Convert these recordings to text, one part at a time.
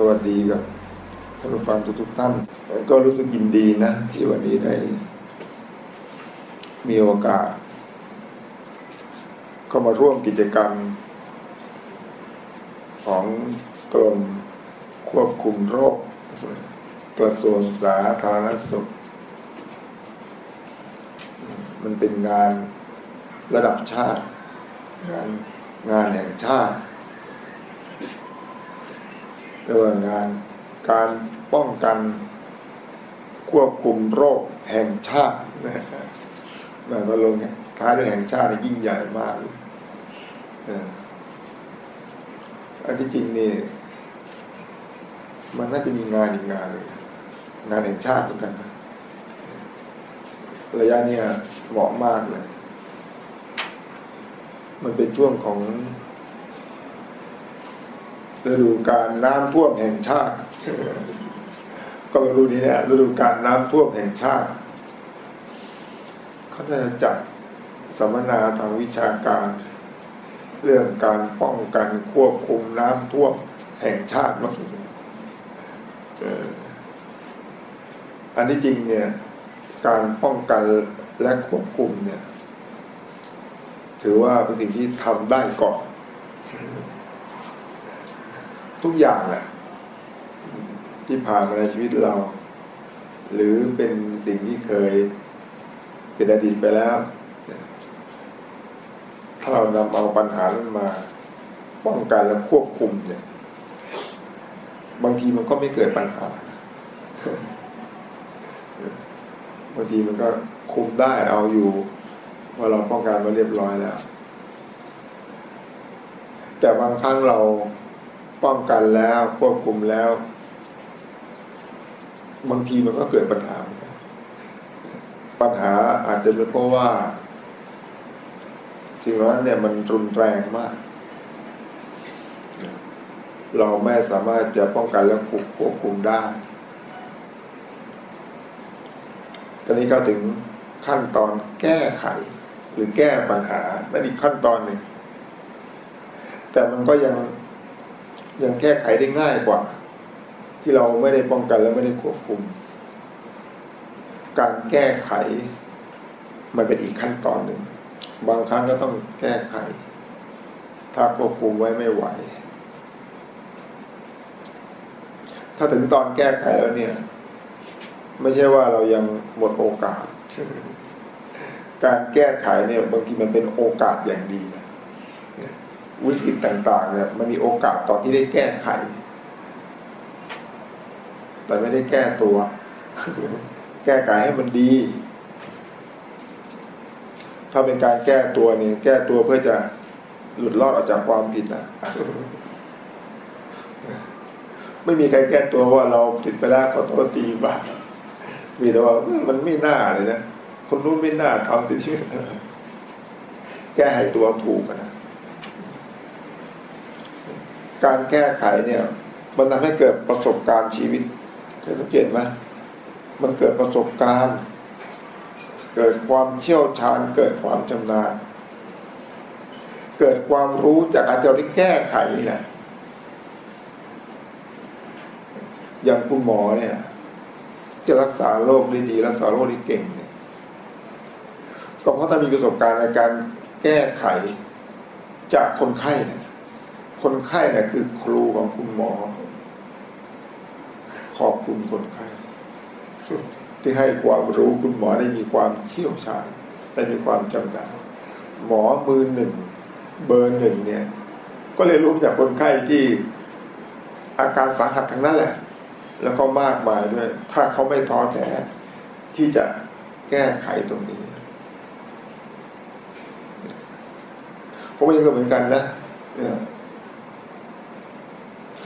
สวัสดีกับท่านผู้ฟังทุกท่านก็รู้สึกยินดีนะ ที่วันนี้ได้ มีโอกาส เข้ามาร่วมกิจกรรม ของกรมควบคุมโรคกระทรวงสาธารณสุข มันเป็นงานระดับชาติ งานงานแห่งชาติ เรียกว่างานการป้องกันควบคุมโรคแห่งชาตินะมาตกลงท้ายด้วยแห่งชาติยิ่งใหญ่มากอันที่จริงนี่ มันน่าจะมีงานอีกงานเลยงานแห่งชาติเหมือนกันนะระยะเนี้ยเหมาะมากเลย มันเป็นช่วงของ ฤดูการน้ำท่วมแห่งชาติ ก็ฤดูนี้เนี่ยฤดูการน้ำท่วมแห่งชาติเขาจะจัดสัมมนาทางวิชาการ เรื่องการป้องกันควบคุมน้ำท่วมแห่งชาติมั้งอันที่จริงเนี่ยการป้องกันและควบคุมเนี่ย ถือว่าเป็นสิ่งที่ทำได้ก่อน ทุกอย่างแหละที่ผ่านมาในชีวิตเรา หรือเป็นสิ่งที่เคยเป็นอดีตไปแล้ว ถ้าเรานำเอาปัญหานั้นมาป้องกันและควบคุมเนี่ย บางทีมันก็ไม่เกิดปัญหา บางทีมันก็คุมได้เอาอยู่พอเราป้องกันมาเรียบร้อยแล้ว แต่บางครั้งเรา ป้องกันแล้วควบคุมแล้ว บางทีมันก็เกิดปัญหาปัญหาอาจจะเป็นเพราะว่า สิ่งนั้นเนี่ยมันรุนแรงมาก เราไม่สามารถจะป้องกันและควบคุมได้ตอนนี้ก็ถึงขั้นตอนแก้ไข หรือแก้ปัญหานั่นอีกขั้นตอนหนึ่งแต่มันก็ยัง ยังแก้ไขได้ง่ายกว่า ที่เราไม่ได้ป้องกันและไม่ได้ควบคุม การแก้ไข มันเป็นอีกขั้นตอนหนึ่ง บางครั้งก็ต้องแก้ไข ถ้าควบคุมไว้ไม่ไหว ถ้าถึงตอนแก้ไขแล้วเนี่ย ไม่ใช่ว่าเรายังหมดโอกาส การแก้ไขเนี่ยบางทีมันเป็นโอกาสอย่างดี วิกฤตต่างๆเนี่ยมันมีโอกาสตอนที่ได้แก้ไข แต่ไม่ได้แก้ตัว แก้ไขให้มันดี ถ้าเป็นการแก้ตัวเนี่ยแก้ตัวเพื่อจะหลุดรอดออกจากความผิดนะไม่มีใครแก้ตัวว่าเราผิดไปแล้วขอโทษตีบ้างมีแต่ว่ามันไม่น่าเลยนะคนนู้นไม่น่าทำที่แก้ให้ตัวถูกนะ การแก้ไขเนี่ย มันทำให้เกิดประสบการณ์ชีวิตเคยสังเกตไหมมันเกิดประสบการณ์ เกิดความเชี่ยวชาญ เกิดความชำนาญเกิดความรู้จากอาจารย์ที่แก้ไขนี่แหละอย่างคุณหมอเนี่ย จะรักษาโรคได้ดีรักษาโรคได้เก่งเนี่ยก็เพราะท่านมีประสบการณ์ในการแก้ไขจากคนไข้เนี่ย คนไข้เนี่ยคือครูของคุณหมอ ขอบคุณคนไข้ที่ให้ความรู้คุณหมอได้มีความเชี่ยวชาญได้มีความจำนาญหมอมือหนึ่ง เบอร์หนึ่งเนี่ย ก็เลยรู้จากคนไข้ที่อาการสาหัสทั้งนั้นแหละ แล้วก็มากมายด้วย ถ้าเขาไม่ท้อแท้ที่จะแก้ไขตรงนี้ผมเองก็เหมือนกันนะเนี่ย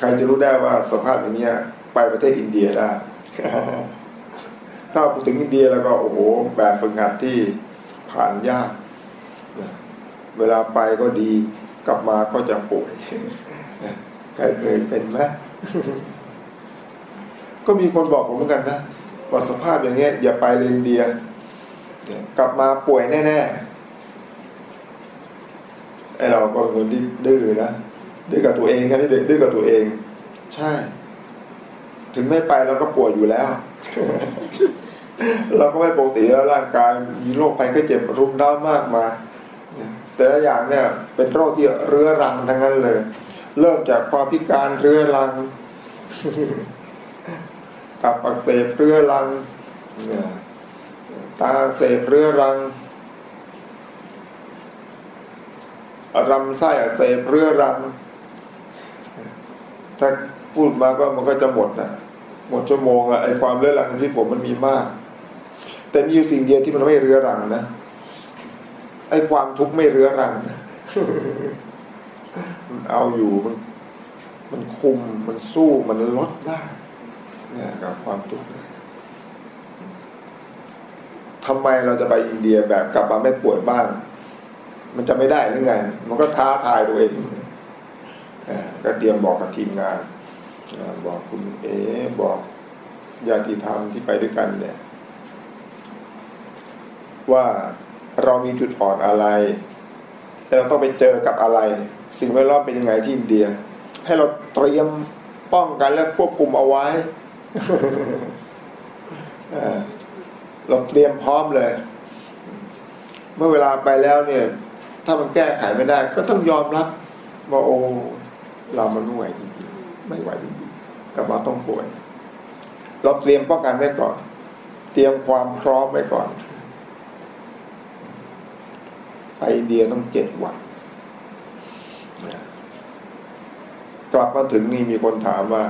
ใครจะรู้ได้ว่าสภาพอย่างเงี้ย ไปประเทศอินเดียได้ ถ้าพูดถึงอินเดียแล้วก็โอ้โหแบบฝึกหัดที่ผ่านยาก เวลาไปก็ดีกลับมาก็จะป่วย ใครเคยเป็นไหมก็มีคนบอกผมเหมือนกันนะว่าสภาพอย่างเงี้ย อย่าไปเลนเดีย กลับมาป่วยแน่ๆไอเราก็เป็นคนที่ดื้อนะ ดื้อกับตัวเองนะนี่เด็กดื้อกับตัวเอง ใช่ ถึงไม่ไปเราก็ป่วยอยู่แล้ว เราก็ไม่ปกติแล้วร่างกายมีโรคภัยไข้เจ็บรุมเร้ามากมายแต่ละอย่างเนี่ย เป็นโรคที่เรื้อรังทั้งนั้นเลย เริ่มจากความพิการเรื้อรังตับอักเสบเรื้อรังตาอักเสบเรื้อรังรำไส้อักเสบเรื้อรัง ถ้าพูดมาก็มันก็จะหมดนะหมดชั่วโมงอะไอความเรื้อรังที่ผมมันมีมาก แต่มีอยู่สิ่งเดียวที่มันไม่เรื้อรังนะไอความทุกข์ไม่เรื้อรังนะมันเอาอยู่มันมันคุมมันสู้มันลดได้เนี่ยกับความทุกข์ทำไมเราจะไปอินเดียแบบกลับมาไม่ป่วยบ้าง มันจะไม่ได้หรือไง มันก็ท้าทายตัวเอง ก็เตรียมบอกกับทีมงานบอกคุณเอบอกญาติธรรมที่ไปด้วยกันเนี่ย ว่าเรามีจุดอ่อนอะไร แต่เราต้องไปเจอกับอะไร สิ่งแวดล้อมเป็นยังไงที่อินเดีย ให้เราเตรียมป้องกันและควบคุมเอาไว้เราเตรียมพร้อมเลย เมื่อเวลาไปแล้วเนี่ย ถ้ามันแก้ไขไม่ได้ ก็ต้องยอมรับว่าโอ้ เรามันไม่ไหวจริงๆ ไม่ไหวจริงๆกับมาต้องป่วย เราเตรียมป้องกันไว้ก่อน เตรียมความพร้อมไว้ก่อนไปอินเดียต้องเจ็ดวันกลับมาถึงนี่มีคนถามว่า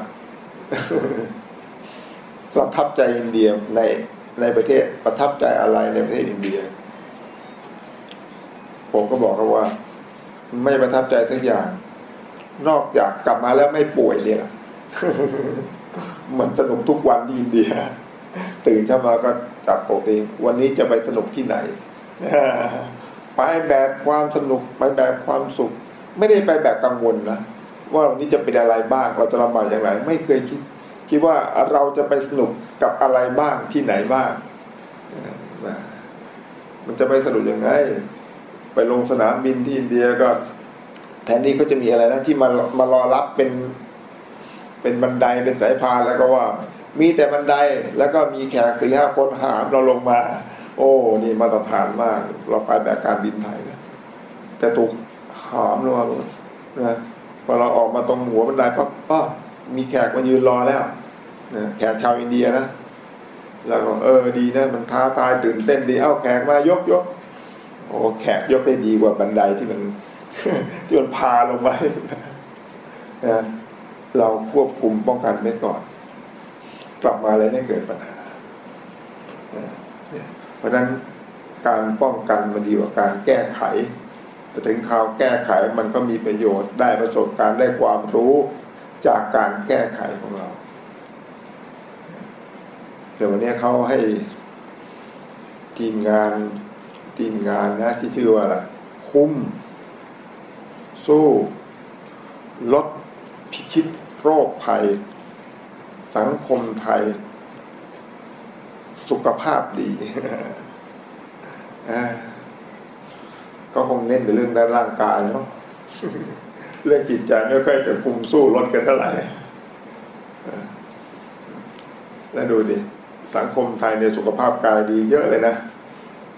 ประทับใจอินเดียในในประเทศประทับใจอะไรในประเทศอินเดีย ผมก็บอกเขาว่า ไม่ประทับใจสักอย่าง นอกจากกลับมาแล้วไม่ป่วยเลยล่ะมันสนุกทุกวันที่อินเดียตื่นเช้ามาก็จับโปกเอง วันนี้จะไปสนุกที่ไหนไปแบบความสนุกไปแบบความสุข ไม่ได้ไปแบบกังวลนะว่าวันนี้จะเป็นอะไรบ้างเราจะลำบากอย่างไรไม่เคยคิด คิดว่าเราจะไปสนุกกับอะไรบ้างที่ไหนบ้างมันจะไปสนุกยังไง ไปลงสนามบินที่อินเดียก็ แทนที่เขาจะมีอะไรนะที่มามารอรับเป็นเป็นบันไดเป็นสายพานแล้วก็ว่า มีแต่บันไดแล้วก็มีแขกสี่ห้าคนหามเราลงมา โอ้นี่มาตรฐานมาก เราไปแบบการบินไทยนะแต่ถูกหามลงมานะพอเราออกมาตรงหัวบันไดปั๊บป้ามีแขกมายืนรอแล้วนะแขกชาวอินเดียนะแล้วก็เออดีนะ มันท้าทายตื่นเต้นดีเอ้าแขกมายกยกโอ้แขกยกได้ดีกว่าบันไดที่มัน ที่มันพาลงไปนะเราควบคุมป้องกันไว้ก่อน กลับมาเลยไม่เกิดปัญหา เพราะนั้นการป้องกันมันดีกว่าการแก้ไขแต่ถึงข่าวแก้ไขมันก็มีประโยชน์ได้ประสบการณ์ได้ความรู้จากการแก้ไขของเราแต่วันนี้เขาให้ทีมงานทีมงานนะที่ชื่อว่าอะไรคุ้ม สู้ ลดพิชิตโรคภัย สังคมไทย สุขภาพดีก็คงเน้นในเรื่องด้านร่างกายเนาะเรื่องจิตใจไม่ค่อยจะคุมสู้ลดกันเท่าไหร่แล้วดูดิ สังคมไทยในสุขภาพกายดีเยอะเลยนะ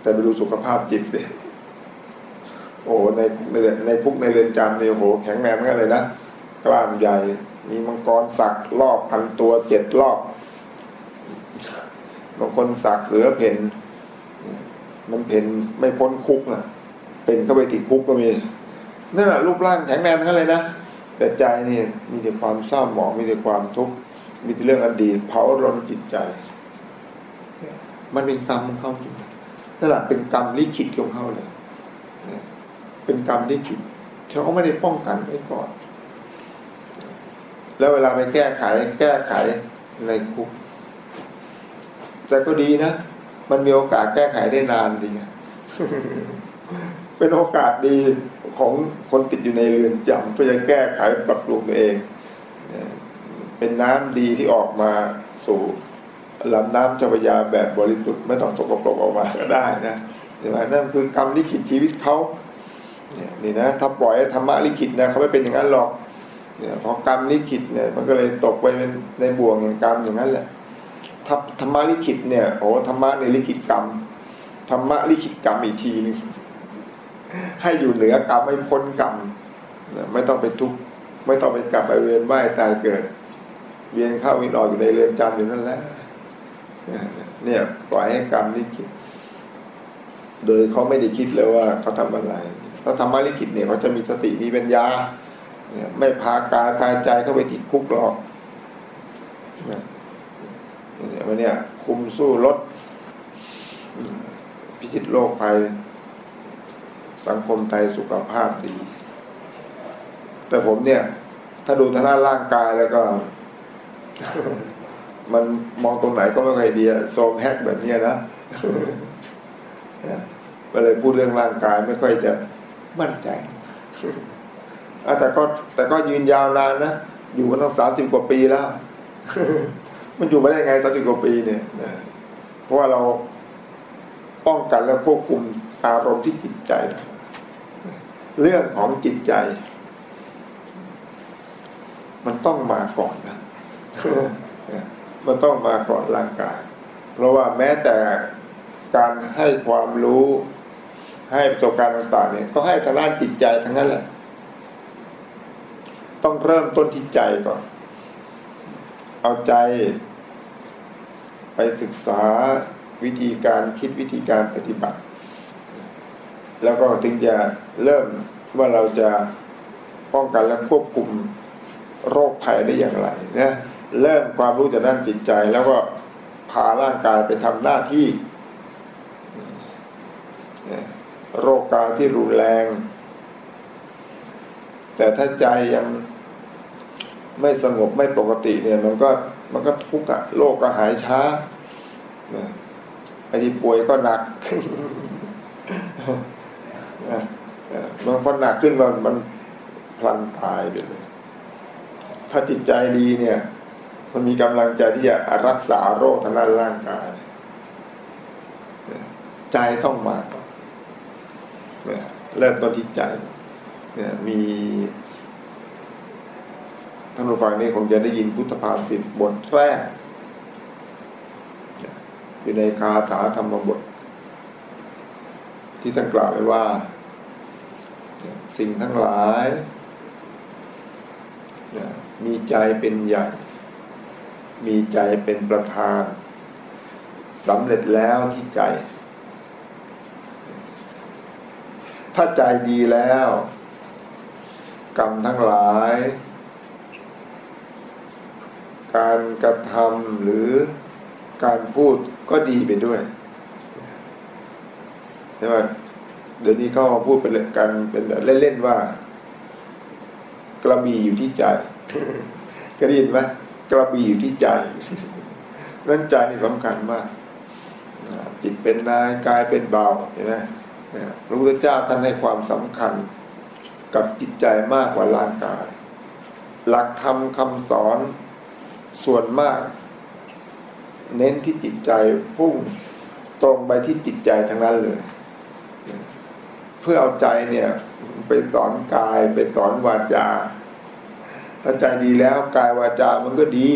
แต่ไปดูสุขภาพจิตดิ โอ้ในในในคุกในเรือนจำเนี่ยโหแข็งแรงกันเลยนะกล้ามใหญ่มีมังกรสักรอบพันตัวเจ็ดรอบบางคนสักเสือเพนมันเพนไม่พ้นคุกนะเป็นเข้าไปติดคุกก็มีนั่นแหละรูปร่างแข็งแรงทั้งเลยนะแต่ใจนี่มีแต่ความเศร้าหมองมีแต่ความทุกข์มีแต่เรื่องอดีตเผาร้อนจิตใจ มันเป็นกรรมของเขาจริงนั่นแหละเป็นกรรมลิขิตของเขาเลย เป็นกรรมลิขิตเขาไม่ได้ป้องกันไว้ก่อน แล้วเวลาไปแก้ไขแก้ไขในคุกแต่ก็ดีนะ มันมีโอกาสแก้ไขได้นานดีเป็นโอกาสดีของคนติดอยู่ในเรือนจำเพื่อจะแก้ไขปรับปรุงตัวเอง เป็นน้ำดีที่ออกมาสู่ลำน้ำเจ้าพยาแบบบริสุทธิ์ไม่ต้องสกปรกออกมาก็ได้นะเห็นไหมนั่นคือกรรมลิขิตชีวิตเขา นี่นะถ้าปล่อยธรรมะลิขิตนะเขาไม่เป็นอย่างนั้นหรอกเนี่ยพอกรรมลิขิตเนี่ยมันก็เลยตกไปเป็นในบ่วงแห่งกรรมอย่างนั้นแหละถ้าธรรมะลิขิตเนี่ยโอ้ธรรมะในลิขิตกรรมธรรมะลิขิตกรรมอีกทีนึงให้อยู่เหนือกรรมไม่พ้นกรรมไม่ต้องไปทุกข์ไม่ต้องไปกลับไปเวียนว่ายตายเกิด เวียนเข้าเวียนออกอยู่ในเรือนจำอยู่นั่นแหละเนี่ยปล่อยให้กรรมลิขิตโดยเขาไม่ได้คิดเลยว่าเขาทำอะไร ถ้าธรรมะลิขิตเนี่ยเขาจะมีสติมีปัญญาเนี่ยไม่พากายพาใจเข้าไปติดคุกหรอกเนี่ยมันเนี่ยคุมสู้รถพิจิตโลกภัย สังคมไทยสุขภาพดี แต่ผมเนี่ย ถ้าดูทางด้านร่างกายแล้วก็ มันมองตรงไหนก็ไม่ค่อยดีโซมแฮกแบบนี้นะก็เลยพูดเรื่องร่างกายไม่ค่อยจะ มั่นใจแต่ก็แต่ก็ยืนยาวนานนะอยู่มาตั้งสามสิบกว่าปีแล้ว มันอยู่มาได้ไงสามสิบกว่าปีเนี่ยเพราะว่าเราป้องกันและควบคุมอารมณ์ที่จิตใจ เรื่องของจิตใจ มันต้องมาก่อนนะมันต้องมาก่อนร่างกาย เพราะว่าแม้แต่การให้ความรู้ ให้ประสบการณ์ต่างๆเนี่ยก็ให้ทางด้านจิตใจทั้งนั้นแหละ ต้องเริ่มต้นที่ใจก่อน เอาใจ ไปศึกษาวิธีการคิดวิธีการปฏิบัติ แล้วก็ถึงจะเริ่มว่าเราจะป้องกันและควบคุมโรคภัยได้อย่างไรนะเริ่มความรู้จากด้านจิตใจ แล้วก็พาร่างกายไปทำหน้าที่ โรคกาที่รุนแรง แต่ถ้าใจยังไม่สงบไม่ปกติเนี่ย มันก็มันก็ทุกข์อะโรคก็หายช้าไอ้ที่ป่วยก็หนักมันพอหนักขึ้นมันมันพลันตายไปเลย ถ้าจิตใจดีเนี่ย มันมีกำลังใจที่จะรักษาโรคทางด้านร่างกาย ใจต้องมาก เริ่มต้นที่ใจเนี่ยมีท่านผู้ฟังนี่คงจะได้ยินพุทธภาษิตบทแรก อยู่ในคาถาธรรมบท ที่ท่านกล่าวไว้ว่า สิ่งทั้งหลาย มีใจเป็นใหญ่ มีใจเป็นประธานสำเร็จแล้วที่ใจ ถ้าใจดีแล้ว กรรมทั้งหลาย การกระทำหรือการพูดก็ดีไปด้วยใช่ไหมเดี๋ยวนี้เขาพูดเป็นกันเป็นแบบเล่นๆว่า กระบี่อยู่ที่ใจก็ได้ยินไหมกระบี่อยู่ที่ใจนั้นใจนี่สำคัญมากจิตเป็นนายกายเป็นเบาเห็นไหม พระพุทธเจ้าท่านให้ความสำคัญกับจิตใจมากกว่าร่างกาย หลักธรรมคำสอนส่วนมาก เน้นที่จิตใจพุ่งตรงไปที่จิตใจทั้งนั้นเลย เพื่อเอาใจเนี่ยไปสอนกายไปสอนวาจาถ้าใจดีแล้วกายวาจามันก็ดี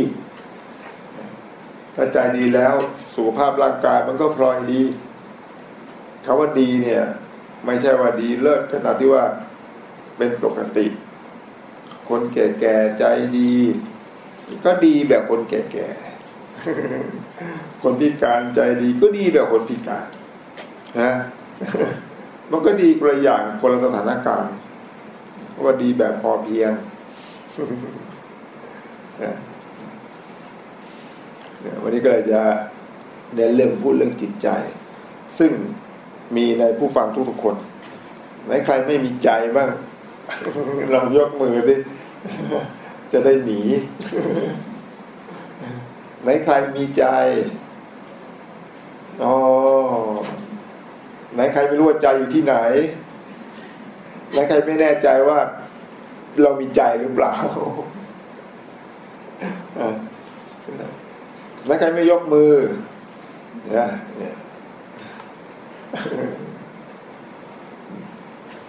ถ้าใจดีแล้วสุขภาพร่างกายมันก็พลอยดี คำว่าดีเนี่ย ไม่ใช่ว่าดีเลิศขนาดที่ว่าเป็นปกติ คนแก่ๆใจดี ก็ดีแบบคนแก่ๆคนพิการใจดีก็ดีแบบคนพิการนะมันก็ดีคนละอย่างคนละสถานการณ์ ว่าดีแบบพอเพียงวันนี้ก็เลยจะเน้นเรื่องพูดเรื่องจิตใจ ซึ่ง มีในผู้ฟังทุกๆคน ไหนใครไม่มีใจบ้างลองยกมือสิ จะได้หนี ไหนใครมีใจอ๋อไหนใครไม่รู้ว่าใจอยู่ที่ไหน ไหนใครไม่แน่ใจว่า เรามีใจหรือเปล่าไหนใครไม่ยกมือเนี่ย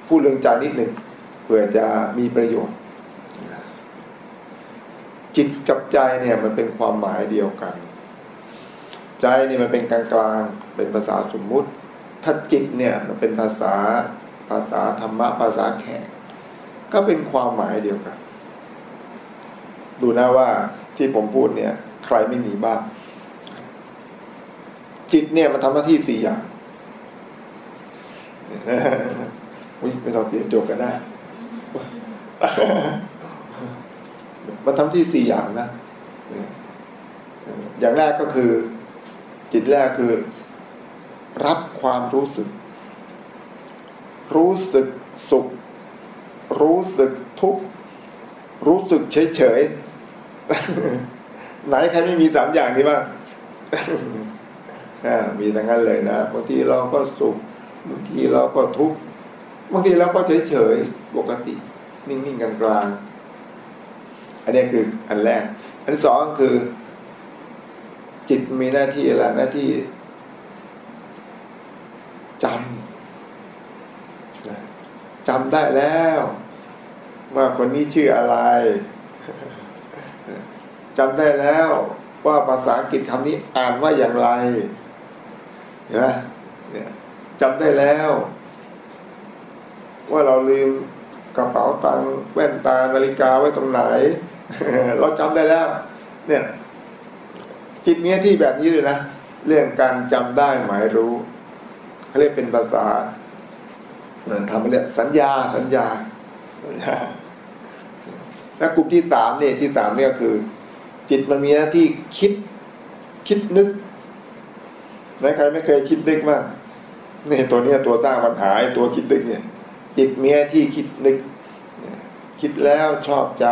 พูดเรื่องใจนิดหนึ่งเพื่อจะมีประโยชน์ จิตกับใจเนี่ยมันเป็นความหมายเดียวกัน ใจนี่มันเป็นกลางกลางเป็นภาษาสมมุติ ถ้าจิตเนี่ยมันเป็นภาษาภาษาธรรมะภาษาแขกก็เป็นความหมายเดียวกัน ดูนะว่าที่ผมพูดเนี่ย ใครไม่มีบ้างจิตเนี่ยมันทำหน้าที่สี่อย่าง อุ้ยไม่ต้องเปลี่ยนโจกกันได้ มันทำที่สี่อย่างนะ อย่างแรกก็คือ จิตแรกคือ รับความรู้สึก รู้สึกสุข รู้สึกทุกข์ รู้สึกเฉยเฉยไหนใครไม่มีสามอย่างนี้บ้างมีทั้งนั้นเลยนะบางทีเราก็สุข บางทีเราก็ทุกข์บางทีเราก็เฉยเฉยปกติ นิ่งๆกลางๆอันนี้คืออันแรก อันที่สองคือ จิตมีหน้าที่อะไรหน้าที่จำจำได้แล้ว ว่าคนนี้ชื่ออะไรจำได้แล้วว่าภาษาอังกฤษคำนี้อ่านว่าอย่างไรเห็นไหม จำได้แล้ว ว่าเราลืมกระเป๋าตังค์แว่นตานาฬิกาไว้ตรงไหน เราจำได้แล้ว เนี่ย จิตมีที่แบบนี้เลยนะเรื่องการจำได้หมายรู้เขาเรียกเป็นภาษาทำเรียกสัญญาสัญญาแล้วกลุ่มที่สามเนี่ยที่สามเนี่ยคือ จิตมันมีหน้าที่คิดคิดนึกไหนใครไม่เคยคิดนึกมาก นี่ตัวนี้ตัวสร้างปัญหาตัวคิดนึกเนี่ยจิตเมีหน้าที่คิดนึก คิดแล้วชอบใจ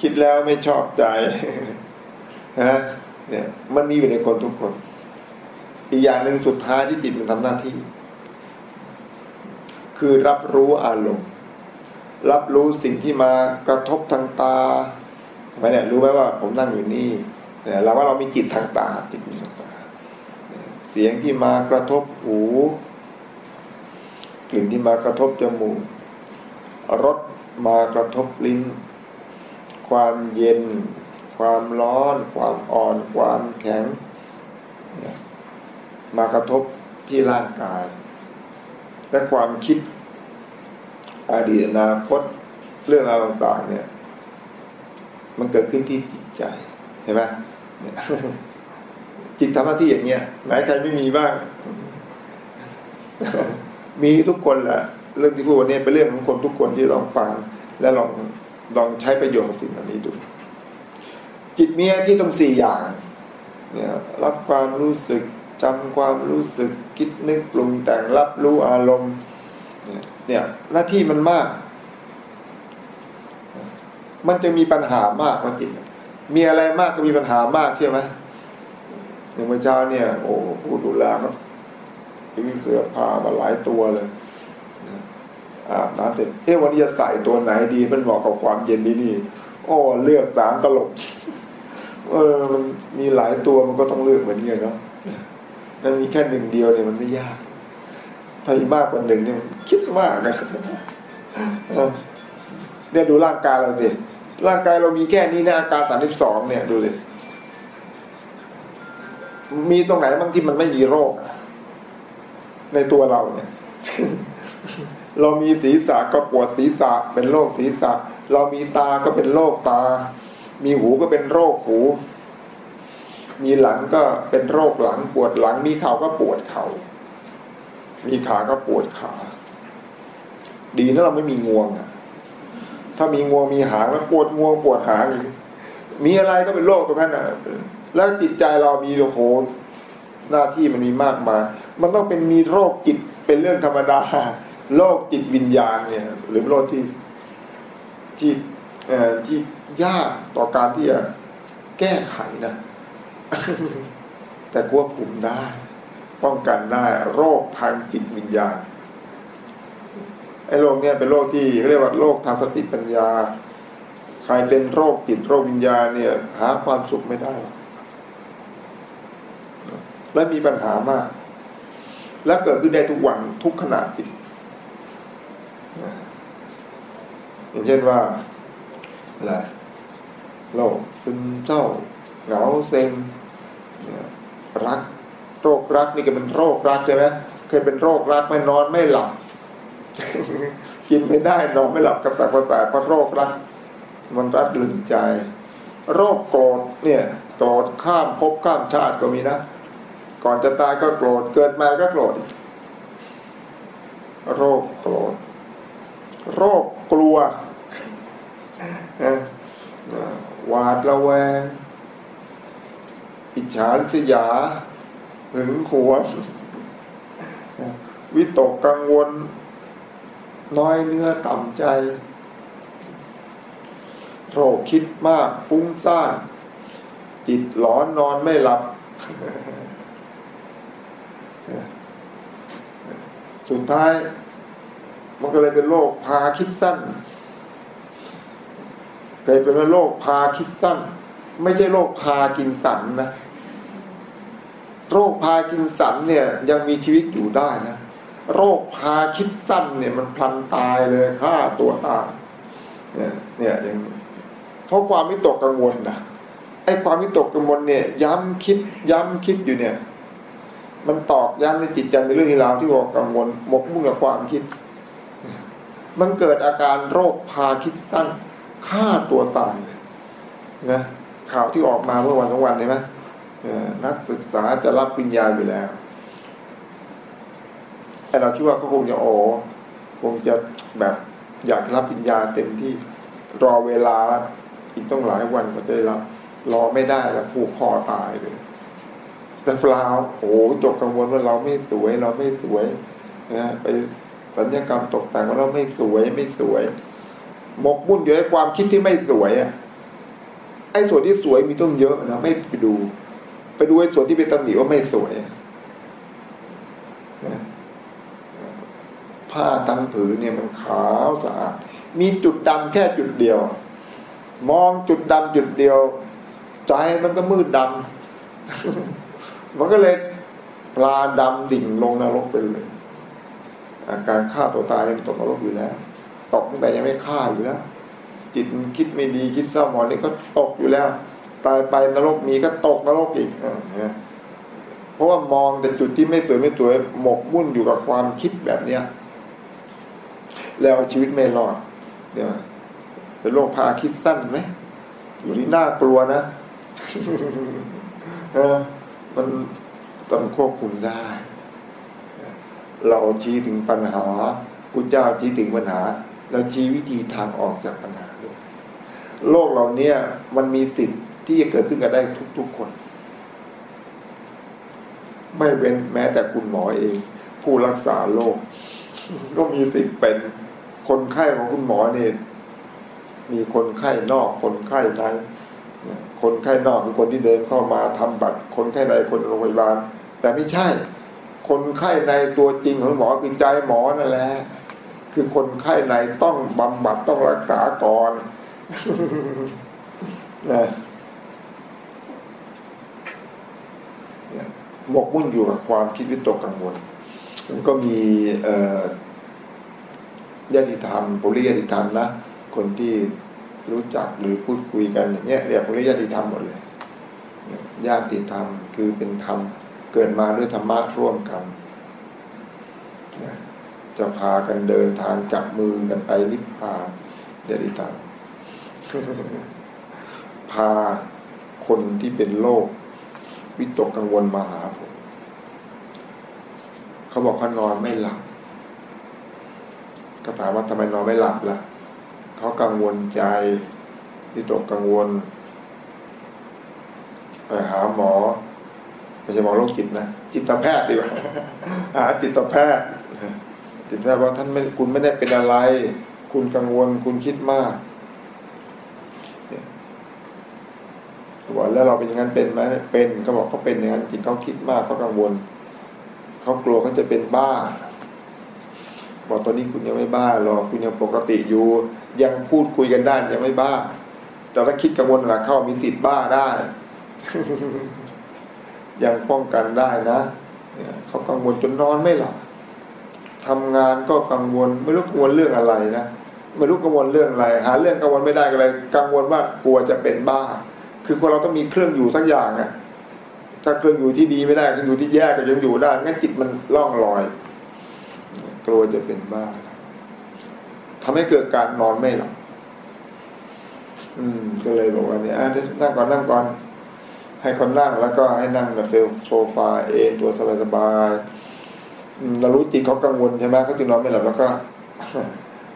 คิดแล้วไม่ชอบใจฮะเนี่ยมันมีอยู่ในคนทุกคน อีกอย่างหนึ่งสุดท้ายที่จิตมันทำหน้าที่ คือรับรู้อารมณ์ รับรู้สิ่งที่มากระทบทางตาไหมเนี่ยรู้ไหมว่าผมนั่งอยู่นี่เนี่ยเราว่าเรามีจิตทางตาจิตมีทางตา เสียงที่มากระทบหู กลิ่นที่มากระทบจมูกรสมากระทบลิ้น ความเย็น ความร้อน ความอ่อน ความแข็ง มากระทบที่ร่างกาย และความคิดอดีตอนาคตเรื่องราวต่างๆเนี่ย มันเกิดขึ้นที่จิตใจ เห็นไหม จิตทำหน้าที่อย่างเงี้ยไหนใครไม่มีบ้าง มีทุกคนแหละเรื่องที่พูดวันนี้เป็นเรื่องของคนทุกคนที่ลองฟัง และลองลองใช้ประโยชน์กับสิ่งเหล่านี้ดู จิตมีที่ต้องสี่อย่างเนี่ยรับความรู้สึกจำความรู้สึกคิดนึกปรุงแต่งรับรู้อารมณ์ เนี่ยหน้าที่มันมาก มันจะมีปัญหามากว่าจิต มีอะไรมากก็มีปัญหามากใช่ไหม ย่างเมื่อเช้าเนี่ย โอ้ผู้ดูแลก็มีเสื้อผ้ามาหลายตัวเลยอาบน้ำเสร็จเอ๊ะวันนี้จะใส่ตัวไหนดี มันเหมาะกับความเย็นดีนี่โอ้เลือกสามตลบเออมันมีหลายตัวมันก็ต้องเลือกเหมือนกันเนาะนั่นมีแค่หนึ่งเดียวเนี่ยมันไม่ยากถ้ามีมากกว่าหนึ่งเนี่ยมันคิดมากนะเนี่ยดูร่างกายเราสิร่างกายเรามีแค่นี้นะอาการสามสิบสองเนี่ยดูเลย มีตรงไหนบางที่มันไม่มีโรคในตัวเราเนี่ย เรามีศีรษะก็ปวดศีรษะเป็นโรคศีรษะ เรามีตาก็เป็นโรคตา มีหูก็เป็นโรคหู มีหลังก็เป็นโรคหลัง ปวดหลัง มีเข่าก็ปวดเข่ามีขาก็ปวดขา ดีนะเราไม่มีงวงอะ ถ้ามีงวงมีหางแล้วปวดงวงปวดหางมีอะไรก็เป็นโรคตรงนั้นอะ แล้วจิตใจเรามีโอ้โหหน้าที่มันมีมากมาย มันต้องเป็นมีโรคจิตเป็นเรื่องธรรมดาโรคจิตวิญญาณเนี่ย หรือโรคที่ที่ที่ยากต่อการที่จะแก้ไขนะ แต่ควบคุมได้ ป้องกันได้ โรคทางจิตวิญญาณไอ้โรคเนี้ยเป็นโรคที่เขาเรียกว่าโรคทางสติปัญญา ใครเป็นโรคจิตโรควิญญาณเนี่ย หาความสุขไม่ได้ และมีปัญหามาก และเกิดขึ้นได้ทุกวันทุกขณะจิตอย่างเช่นว่าอะไรโรคซึมเศร้าเหงาเซ็งรัก โรครักนี่ก็เป็นโรครักใช่ไหมเคยเป็นโรครักไม่นอนไม่หลับ กินไม่ได้นอนไม่หลับกับสักภาษาเพราะโรครัก มันรัดลึงใจ โรคโกรธเนี่ยโกรธข้ามภพข้ามชาติก็มีนะ ก่อนจะตายก็โกรธ เกิดมาก็โกรธ โรคโกรธ โรคกลัวหวาดระแวง อิจฉาริษยา หึงหวงวิตกกังวล น้อยเนื้อต่ำใจ โรคคิดมากฟุ้งซ่านจิตหลอนนอนไม่หลับ สุดท้าย มันก็เลยเป็นโรคพาคิดสั้นเคยเป็นโรคพาคิดสั้น ไม่ใช่โรคพากินสันนะโรคพากินสันเนี่ยยังมีชีวิตอยู่ได้นะโรคพาคิดสั้นเนี่ยมันพลันตายเลยฆ่าตัวตายเนี่ยเนี่ยยังเพราะความวิตกกังวลนะไอ้ความวิตกกังวลเนี่ย ย้ำคิด ย้ำคิดอยู่เนี่ย มันตอกย้ำในจิตใจในเรื่องที่เราที่ว่ากังวลหมกมุ่นกับความคิด มันเกิดอาการโรคพาคิดสั้นฆ่าตัวตายนะข่าวที่ออกมาเมื่อวันสองวันเห็นไหมนักศึกษาจะรับปริญญาอยู่แล้วไอเราคิดว่าเขาคงจะโอ้คงจะแบบอยากรับปริญญาเต็มที่รอเวลาอีกต้องหลายวันก็จะได้รับรอไม่ได้แล้วผูกคอตายเลย แต่ฟลาวโอ้จกกังวลว่าเราไม่สวย เราไม่สวยนะไปสัญญกรรมตกแต่งว่าเราไม่สวยไม่สวย หมกมุ่นอยู่ในความคิดที่ไม่สวยอะไอ้ส่วนที่สวยมีต้องเยอะนะไม่ไปดู ไปดูไอ้ส่วนที่เป็นตำหนิว่าไม่สวยผ้าทั้งผืนเนี่ยมันขาวสะอาดมีจุดดำแค่จุดเดียว มองจุดดำจุดเดียว ใจมันก็มืดดำ มันก็เลยปลาดำดิ่งลงนรกไปเลยอาการฆ่าตัวตายเนี่ยตกนรกอยู่แล้ว ตกตั้งแต่ยังไม่ฆ่าอยู่แล้ว จิตคิดไม่ดีคิดเศร้าหมองนี่ก็ตกอยู่แล้ว ตายไปนรกมีก็ตกนรกอีกเพราะว่ามองแต่จุดที่ไม่สวยไม่สวยหมกมุ่นอยู่กับความคิดแบบเนี้ยแล้วชีวิตไม่รอดเนี่ยเป็นโรคพาคิดสั้นไหมอยู่ที่น่ากลัวนะ มันต้องควบคุมได้ เราชี้ถึงปัญหาพุทธเจ้าชี้ถึงปัญหาเราชี้วิธีทางออกจากปัญหาด้วยโลกเหล่านี้มันมีสิทธิ์ที่จะเกิดขึ้นกันได้ทุก ๆคน ไม่เว้นแม้แต่คุณหมอเอง ผู้รักษาโรคก็มีสิทธิ์เป็นคนไข้ของคุณหมอเนี่ยมีคนไข้นอกคนไข้ใน คนไข้นอกคือคนที่เดินเข้ามาทำบัตร คนไข้ในคนโรงพยาบาล แต่ไม่ใช่ คนไข้ในตัวจริงของหมอคือใจหมอนั่นแหละคือคนไข้ในต้องบำบัดต้องรักษาก่อนนะหมกมุ่นอยู่กับความคิดวิตกกังวลมันก็มีญาติธรรมปุริยติธรรมนะ คนที่ รู้จักหรือพูดคุยกันอย่างเงี้ยเรียกปุริยติธรรมหมดเลยญาติธรรมคือเป็นธรรมเกิดมาด้วยธรรมะร่วมกันจะพากันเดินทางจับมือกันไปนิพพานจะได้ตังพาคนที่เป็นโรควิตกกังวลมาหาผม เขาบอกเขานอนไม่หลับ ก็ถามว่าทำไมนอนไม่หลับล่ะ เขากังวลใจวิตกกังวล ไปหาหมอไม่ใช่หมอโรคจิตนะจิตแพทย์ดีกว่าหาจิตแพทย์จิตแพทย์ว่าท่านไม่คุณไม่ได้เป็นอะไร คุณกังวลคุณคิดมากบอกแล้วเราเป็นอย่างนั้นเป็นไหมเป็นเขาบอกเขาเป็นอย่างนั้นจิตเขาคิดมากเขากังวลเขากลัวเขาจะเป็นบ้าบอกตอนนี้คุณยังไม่บ้าหรอกคุณยังปกติอยู่ ยังพูดคุยกันได้ยังไม่บ้า แต่ถ้าคิดกังวลละเข้ามีสิทธิ์บ้าได้ ยังป้องกันได้นะเขากังวลจนนอนไม่หลับทำงานก็กังวลไม่รู้กังวลเรื่องอะไรนะไม่รู้กังวลเรื่องอะไร หา เรื่องกังวลไม่ได้ก็เลยกังวลว่ากลัวจะเป็นบ้า คือคนเราต้องมีเครื่องอยู่สักอย่างอะถ้าเครื่องอยู่ที่ดีไม่ได้เครื่องอยู่ที่แย่ก็ยังอยู่ได้งั้นจิตมันล่องลอย กลัวจะเป็นบ้า ทำให้เกิดการนอนไม่หลับอืม ก็เลยบอกว่าเนี่ยนั่งก่อนนั่งก่อน ให้คนนั่งแล้วก็ให้นั่งแบบโซฟาเอนตัวสบายๆเรารู้จิตเขากังวลใช่ไหมเขาจึงนอนไม่หลับแล้วก็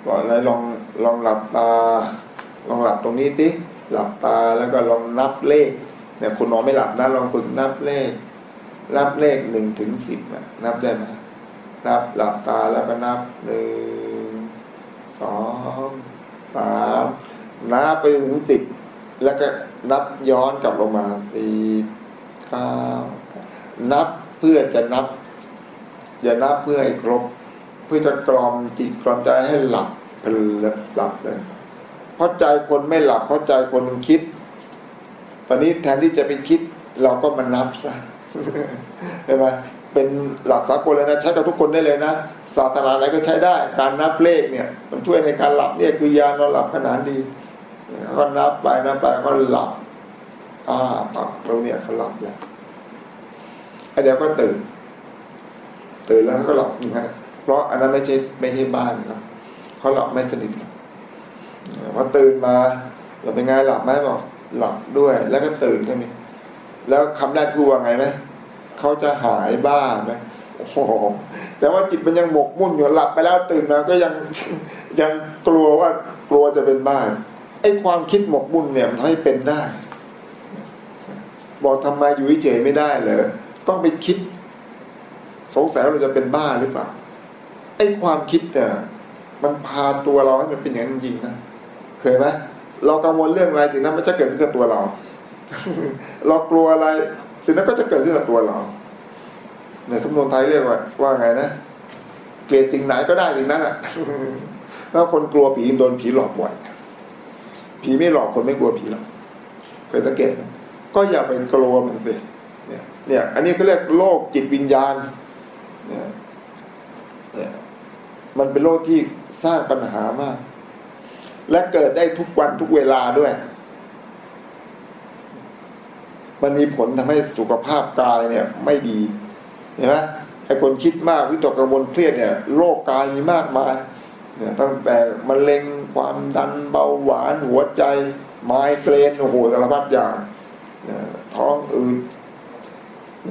บอกอะไรลองลองหลับตา ลองหลับตรงนี้สิหลับตาแล้วก็ลองนับเลขเนี่ยคุณนอนไม่หลับนะลองฝึกนับเลขนับเลขหนึ่งถึงสิบนับได้ไหมนับหลับตาแล้วก็นับหนึ่ง สองสามนับไปถึงสิบแล้วก็นับย้อนกลับลงมาสี่เก้านับเพื่อจะนับ อย่านับเพื่อให้ครบ เพื่อจะกล่อมจิตกล่อมใจให้หลับเพลินหลับเลยเพราะใจคนไม่หลับ เพราะใจคนคิด ตอนนี้แทนที่จะไปคิด เราก็มานับซะเห็นไหม เป็นหลักสากลเลยนะใช้กับทุกคนได้เลยนะศาสนาไหนก็ใช้ได้ การนับเลขเนี่ย มันช่วยในการหลับเนี่ยคือยานอนหลับขนาดดีก็นับไปนับไปก็หลับอ่าปากเราเนี่ยเขาหลับแล้วไอเดี๋ยวก็ตื่น ตื่นแล้วก็หลับอย่างนั้นเพราะอันนั้นไม่ใช่ไม่ใช่บ้านครับเขาหลับไม่สนิทพอตื่นมาเราเป็นไงหลับไหมบอกหลับด้วย แล้วก็ตื่นก็มีแล้วคำแรกพูดว่าไงไหม เขาจะหายบ้าไหมโอ้โหแต่ว่าจิตมันยังหมกมุ่นอยู่หลับไปแล้วตื่นมาก็ยังยังกลัวว่ากลัวจะเป็นบ้าไอ้ความคิดหมกมุ่นเนี่ยมันทำให้เป็นได้ บอกทำไมอยู่เฉยไม่ได้เลยต้องไปคิด สงสัยเราจะเป็นบ้าหรือเปล่าไอ้ความคิดเนี่ยมันพาตัวเราให้มันเป็นอย่างนั้นจริงนะเคยไหมเรากังวลเรื่องอะไรสิ่งนั้นมันจะเกิดขึ้นกับตัวเรา เรากลัวอะไร สิ่งนั้นก็จะเกิดขึ้นกับตัวเรา ในสำนวนไทยเรียกว่าว่าไงนะ เกลียดสิ่งไหนก็ได้สิ่งนั้นอะแล้วคนกลัวผีโดนผีหลอกบ่อย ผีไม่หลอกคนไม่กลัวผีหรอกเคยสังเกตไหมก็อย่าไปกลัวมันสิเนี่ยเนี่ยอันนี้เขาเรียกโลกจิตวิญญาณเนี่ยเนี่ยมันเป็นโลกที่สร้างปัญหามาก และเกิดได้ทุกวันทุกเวลาด้วย มันมีผลทำให้สุขภาพกายเนี่ยไม่ดีเห็นไหมไอ้คนคิดมากวิตกกังวลเครียดเนี่ยโรคกายมีมากมายเนี่ยตั้งแต่มะเร็งความดันเบาหวานหัวใจไมเกรนโอ้โหสารพัดอย่างท้องอืด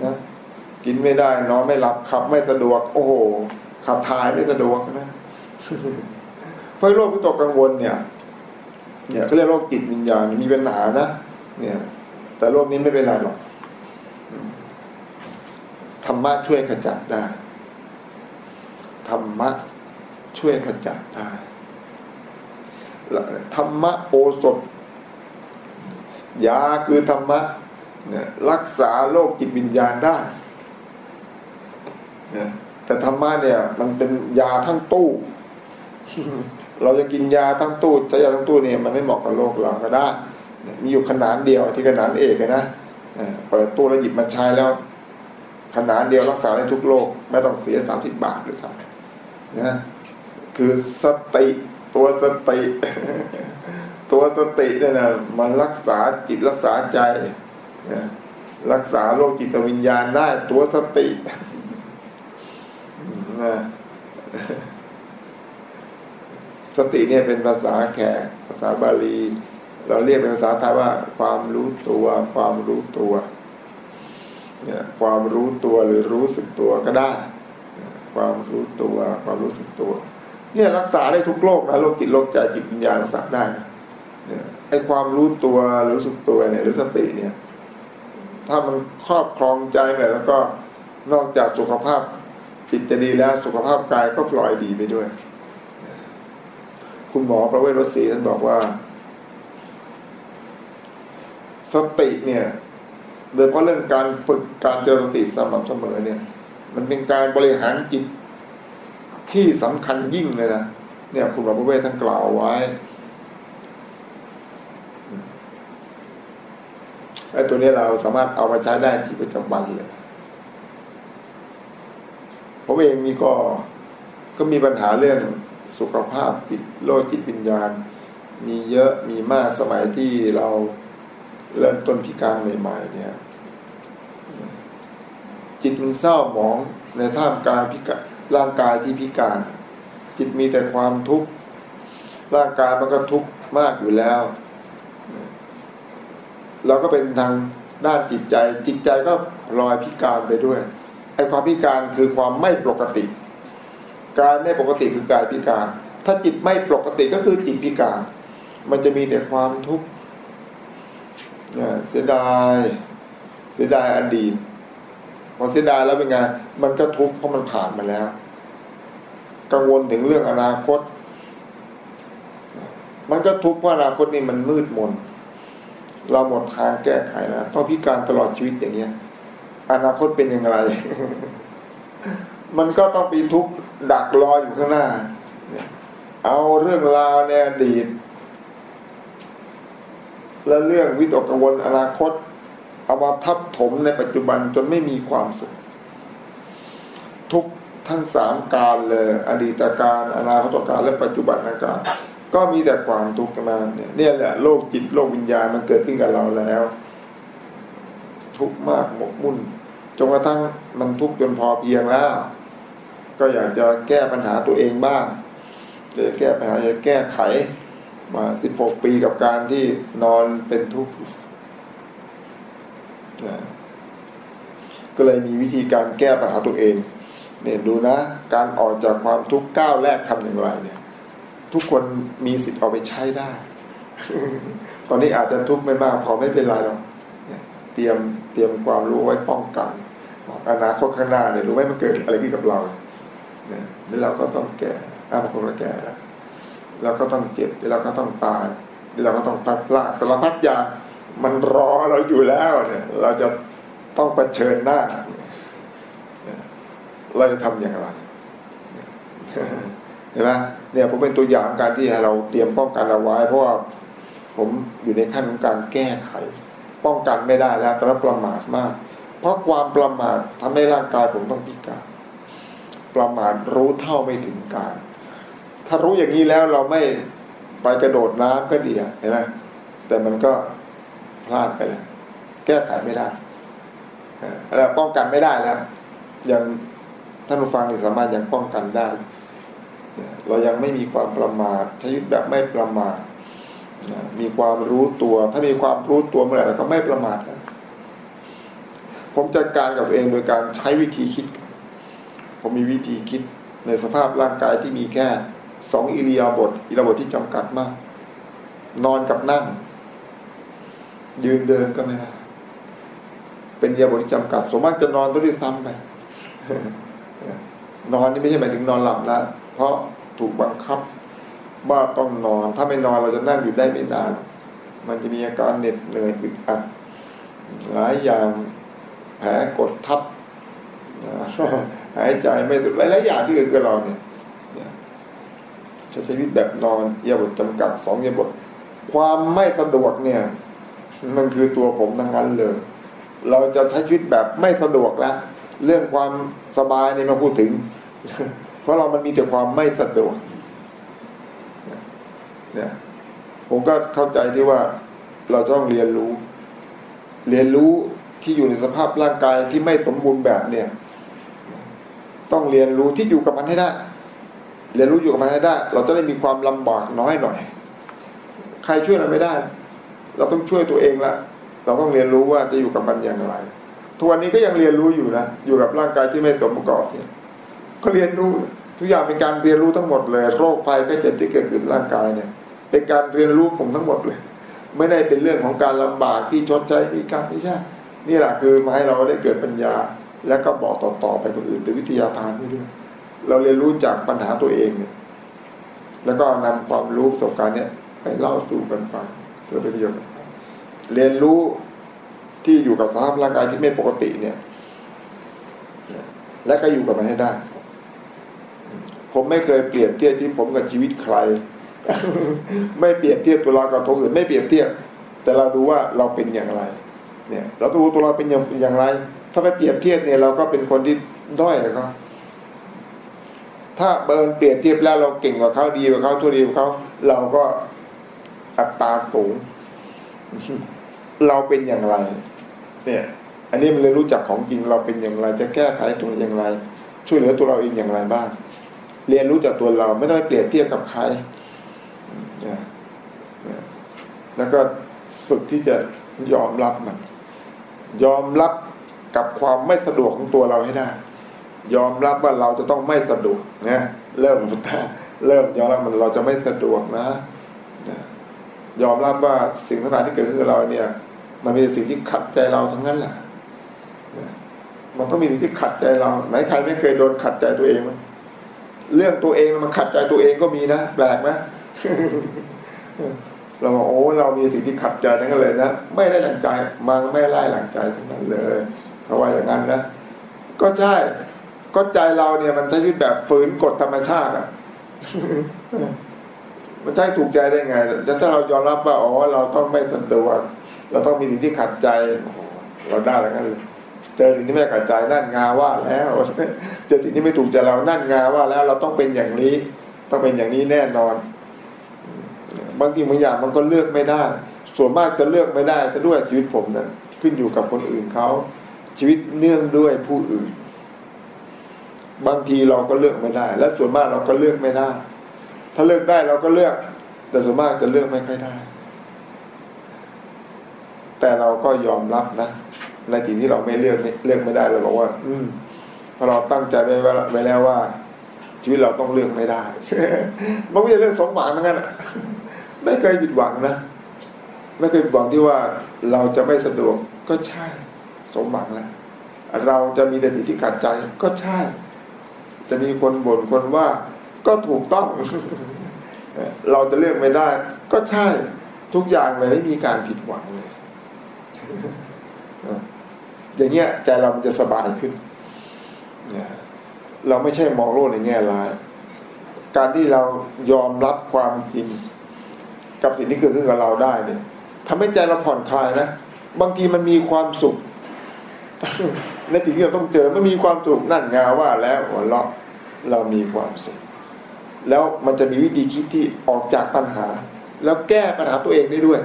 นะกินไม่ได้นอนไม่หลับขับไม่สะดวก โอ้โห ขับถ่ายไม่สะดวกนะเพราะโรควิตกกังวลเนี่ย เนี่ยเขาเรียกโรคจิตวิญญาณมีปัญหานะเนี่ย แต่โรคนี้ไม่เป็นไรหรอกธรรมะช่วยขจัดได้ธรรมะช่วยขจัดได้ธรรมะโอสถยาคือธรรมะเนี่ยรักษาโรคจิตวิญญาณได้เนี่ยแต่ธรรมะเนี่ยมันเป็นยาทั้งตู้ เราจะกินยาทั้งตู้ใช้ยาทั้งตู้เนี่ยมันไม่เหมาะกับโรคเราก็ได้ มีอยู่ขนาดเดียวที่ขนาดเอกนะเปิดตู้แล้วหยิบมาใช้แล้ว ขนาดเดียวรักษาได้ทุกโรคไม่ต้องเสียสามสิบบาทหรือซ้ำนะคือสติตัวสติ ตัวสติเนี่ยนะมันรักษาจิตรักษาใจนะรักษาโรคจิตวิญญาณได้ตัวสตินะสติเนี่ยเป็นภาษาแขกภาษาบาลี เราเรียกเป็นภาษาไทยว่า ความรู้ตัว ความรู้ตัวเนี่ยความรู้ตัวหรือรู้สึกตัวก็ได้ ความรู้ตัว ความรู้สึกตัว เนี่ยรักษาได้ทุกโรคนะโรคจิตโรคใจจิตวิญญาณรักษาได้นะเนี่ยไอความรู้ตัวรู้สึกตัวเนี่ยหรือสติเนี่ย ถ้ามันครอบครองใจเนี่ยแล้วก็นอกจากสุขภาพจิตจะดีแล้วสุขภาพกายก็ปล่อยดีไปด้วย คุณหมอประเวศรศรีท่านบอกว่า สติเนี่ยโดยเพราะเรื่องการฝึกการเจริญสติสม่ำเสมอเนี่ย มันเป็นการบริหารจิตที่สำคัญยิ่งเลยนะเนี่ยคุณหมอประเวศท่านกล่าวไว้ไอ้ตัวนี้เราสามารถเอามาใช้ได้ที่ประจำวันเลยผมเองมีก็ก็มีปัญหาเรื่องสุขภาพจิตโลกจิตวิญญาณ มีเยอะมีมากสมัยที่เรา เริ่มต้นพิการใหม่ๆเนี่ยจิตมันเศร้าหมองในท่ามกลางพิการร่างกายที่พิการ จิตมีแต่ความทุกข์ร่างกายมันก็ทุกข์มากอยู่แล้ว เราก็เป็นทางด้านจิตใจ จิตใจก็ลอยพิการไปด้วยไอ้ความพิการคือความไม่ปกติ กายไม่ปกติคือกายพิการ ถ้าจิตไม่ปกติก็คือจิตพิการ มันจะมีแต่ความทุกข์ เสียดายเสียดายอดีตพอเสียดายแล้วเป็นไงมันก็ทุกข์เพราะมันผ่านมาแล้ว กังวลถึงเรื่องอนาคต มันก็ทุกข์เพราะอนาคตนี่มันมืดมน เราหมดทางแก้ไขแล้วต้องพิการตลอดชีวิตอย่างเงี้ย อนาคตเป็นอย่างไร มันก็ต้องมีทุกข์ดักรออยู่ข้างหน้า เอาเรื่องราวในอดีต และเรื่องวิตกกังวลอนาคตเอามาทับถมในปัจจุบันจนไม่มีความสุข ทุกทั้งสามการเลยอดีตการอนาคตการและปัจจุบันการ ก็มีแต่ความทุกข์มาเนี่ยเนี่ยแหละโลกจิตโลกวิญญาณมันเกิดขึ้นกับเราแล้ว ทุกข์มากหมกมุ่นจนกระทั่งมันทุกข์จนพอเพียงแล้ว ก็อยากจะแก้ปัญหาตัวเองบ้างจะแก้ปัญหาจะแก้ไข มาสิบหกปีกับการที่นอนเป็นทุกข์ก็เลยมีวิธีการแก้ปัญหาตัวเอง เนี่ยดูนะ การออกจากความทุกข์ก้าวแรกทำอย่างไรเนี่ย ทุกคนมีสิทธิ์เอาไปใช้ได้ ตอนนี้อาจจะทุกข์ไม่มากพอไม่เป็นไรหรอกเตรียมเตรียมความรู้ไว้ป้องกันอนาคตข้างหน้าเนี่ยรู้ไหมมันเกิดอะไรขึ้นกับเราเนี่ยแล้วเราก็ต้องแก่อาบางคนก็แก่แล้ว เราก็ต้องเจ็บเราก็ต้องตายเราก็ต้องพลัดพลาดสารพัดอย่างมันรอเราอยู่แล้วเนี่ย เราจะต้องเผชิญหน้าเราจะทำอย่างไรเห็นไหมเนี่ยผมเป็นตัวอย่างการที่เราเตรียมป้องกันเอาไว้ เพราะว่าผมอยู่ในขั้นของการแก้ไข ป้องกันไม่ได้แล้วแตอนนั้นประมาทมาก เพราะความประมาททำให้ร่างกายผมต้องพิการ ประมาทรู้เท่าไม่ถึงการ ถ้ารู้อย่างนี้แล้วเราไม่ไปกระโดดน้ำก็ดีเห็นไหมแต่มันก็พลาดไปแล้ว แก้ไขไม่ได้แล้วป้องกันไม่ได้แล้วยังท่านผู้ฟังนี่สามารถยังป้องกันได้ เรายังไม่มีความประมาทใช้ชีวิตแบบไม่ประมาทมีความรู้ตัว ถ้ามีความรู้ตัวเมื่อไหร่เราก็ไม่ประมาทแล้วผมจัดการกับเองโดยการใช้วิธีคิด ผมมีวิธีคิดในสภาพร่างกายที่มีแค่ สองอิริยาบถอิริยาบถที่จำกัดมาก นอนกับนั่ง ยืนเดินก็ไม่ได้เป็นยาบทจำกัดสมมติจะนอนต้องรีบทำไปนอนนี่ไม่ใช่หมายถึงนอนหลับนะเพราะถูกบังคับว่าต้องนอน ถ้าไม่นอนเราจะนั่งอยู่ได้ไม่นาน มันจะมีอาการเหน็ดเหนื่อยอึดอัดหลายอย่างแผลกดทับหายใจไม่สุดหลายๆอย่างที่เกิดกับเราเนี่ย ใช้ชีวิตแบบนอนยาบทจำกัดสองยาบท ความไม่สะดวกเนี่ย มันคือตัวผมทั้งนั้นเลย เราจะใช้ชีวิตแบบไม่สะดวกแล้วเรื่องความสบายนี่มาพูดถึง เพราะเรามันมีแต่ความไม่สะดวกเนี่ยผมก็เข้าใจที่ว่าเราต้องเรียนรู้ เรียนรู้ที่อยู่ในสภาพร่างกายที่ไม่สมบูรณ์แบบเนี่ย ต้องเรียนรู้ที่อยู่กับมันให้ได้ เรียนรู้อยู่กับมันให้ได้ เราจะได้มีความลำบากน้อยหน่อย ใครช่วยเราไม่ได้ เราต้องช่วยตัวเองละเราต้องเรียนรู้ว่าจะอยู่กับมันอย่างไรทุกวันนี้ก็ยังเรียนรู้อยู่นะอยู่กับร่างกายที่ไม่สมประกอบเนี่ยก็เรียนรู้ทุกอย่างเป็นการเรียนรู้ทั้งหมดเลย โรคภัยก็เจ็บที่เกิดขึ้นร่างกายเนี่ย เป็นการเรียนรู้ผมทั้งหมดเลย ไม่ได้เป็นเรื่องของการลำบากที่ชดใช้มีการไม่ใช่นี่แหละคือมาให้เราได้เกิดปัญญา แล้วก็บอกต่อๆไปคนอื่นเป็นวิทยาทานนี่ด้วย เราเรียนรู้จากปัญหาตัวเองเนี่ยแล้วก็นำความรู้ประสบการณ์เนี่ยไปเล่าสู่กันฟังพื่อเป็นประโยชน์เรียนรู้ที่อยู่กับสภาพร่างกายที่ไม่ปกติเนี่ย และก็อยู่กับมันให้ได้ ผมไม่เคยเปลี่ยนเทียบที่ผมกับชีวิตใคร ไม่เปลี่ยนเทียบตัวเรากับตัวอื่นไม่เปลี่ยนเทียบ แต่เราดูว่าเราเป็นอย่างไร เนี่ย เราต้องดูตัวเราเป็นอย่างอย่างไร ถ้าไปเปรียบเทียบเนี่ยเราก็เป็นคนที่ด้อยก็ ถ้าเบิร์นเปรียบเทียบแล้วเราเก่งกว่าเขาดีกว่าเขาชั่วดีกว่าเขาเราก็อัตราสูง เราเป็นอย่างไร เนี่ย อันนี้มันเลยรู้จักของจริงเราเป็นอย่างไร จะแก้ไขตัวอย่างไร ช่วยเหลือตัวเราเองอย่างไรบ้าง เรียนรู้จากตัวเราไม่ได้เปรียบเทียบกับใครแล้วก็ฝึกที่จะยอมรับมัน ยอมรับกับความไม่สะดวกของตัวเราให้ได้ ยอมรับว่าเราจะต้องไม่สะดวกนะเริ่มเริ่มยอมรับมันเราจะไม่สะดวกนะยอมรับว่าสิ่งทั้งหลายที่เกิดขึ้นเราเนี่ย มันมีสิ่งที่ขัดใจเราทั้งนั้นแหละมันต้องมีสิ่งที่ขัดใจเราไหนใครไม่เคยโดนขัดใจตัวเองมั้งเรื่องตัวเองมันขัดใจตัวเองก็มีนะแปลกไหมเราบอกโอ้เรามีสิ่งที่ขัดใจทั้งนั้นเลยนะไม่ได้หลังใจมันไม่ไล่หลังใจทั้งนั้นเลย เพราะว่าอย่างนั้นนะก็ใช่ ก็ใจเราเนี่ยมันใช้ชีวิตแบบฝืนกฎธรรมชาติอะมันใช่ถูกใจได้ไงจะถ้าเรายอมรับว่าอ๋อเราต้องไม่สะดวกเราต้องมีสิ่งที่ขัดใจเราได้ทั้งนั้นเลยเจอสิ่งที่ไม่ขัดใจนั่นงาว่าแล้ว เจอสิ่งที่ไม่ถูกใจเรานั่นงาว่าแล้วเราต้องเป็นอย่างนี้ ต้องเป็นอย่างนี้แน่นอน บางทีบางอย่างมันก็เลือกไม่ได้ ส่วนมากจะเลือกไม่ได้จะด้วยชีวิตผมนะขึ้นอยู่กับคนอื่นเขาชีวิตเนื่องด้วยผู้อื่น บางทีเราก็เลือกไม่ได้ และส่วนมากเราก็เลือกไม่ได้ ถ้าเลือกได้เราก็เลือก แต่ส่วนมากจะเลือกไม่ค่อยได้ แต่เราก็ยอมรับนะในสิ่งที่เราไม่เลือกเลือกไม่ได้เราบอกว่า อืมพอเราตั้งใจไว้ไว้แล้วว่า ชีวิตเราต้องเลือกไม่ได้มันไม่ใช่เรื่องสมหวังทั้งนั้นไม่เคยผิดหวังนะไม่เคยผิดหวังที่ว่าเราจะไม่สะดวกก็ใช่ สมหวังแล้วเราจะมีแต่สิ่งที่ขัดใจก็ใช่ จะมีคนบ่นคนว่าก็ถูกต้อง เราจะเลือกไม่ได้ ก็ใช่ทุกอย่างเลยไม่มีการผิดหวังเลยอย่างเงี้ยใจเราจะสบายขึ้นเราไม่ใช่มองโลกในแง่ร้าย การที่เรายอมรับความจริง กับสิ่งที่เกิดขึ้นกับเราได้เนี่ยทำให้ใจเราผ่อนคลายนะ บางทีมันมีความสุข ในสิ่งที่เราต้องเจอไม่มีความสุขนั่นงาว่าแล้วหัวเราะเรามีความสุขแล้วมันจะมีวิธีคิดที่ออกจากปัญหา แล้วแก้ปัญหาตัวเองได้ด้วย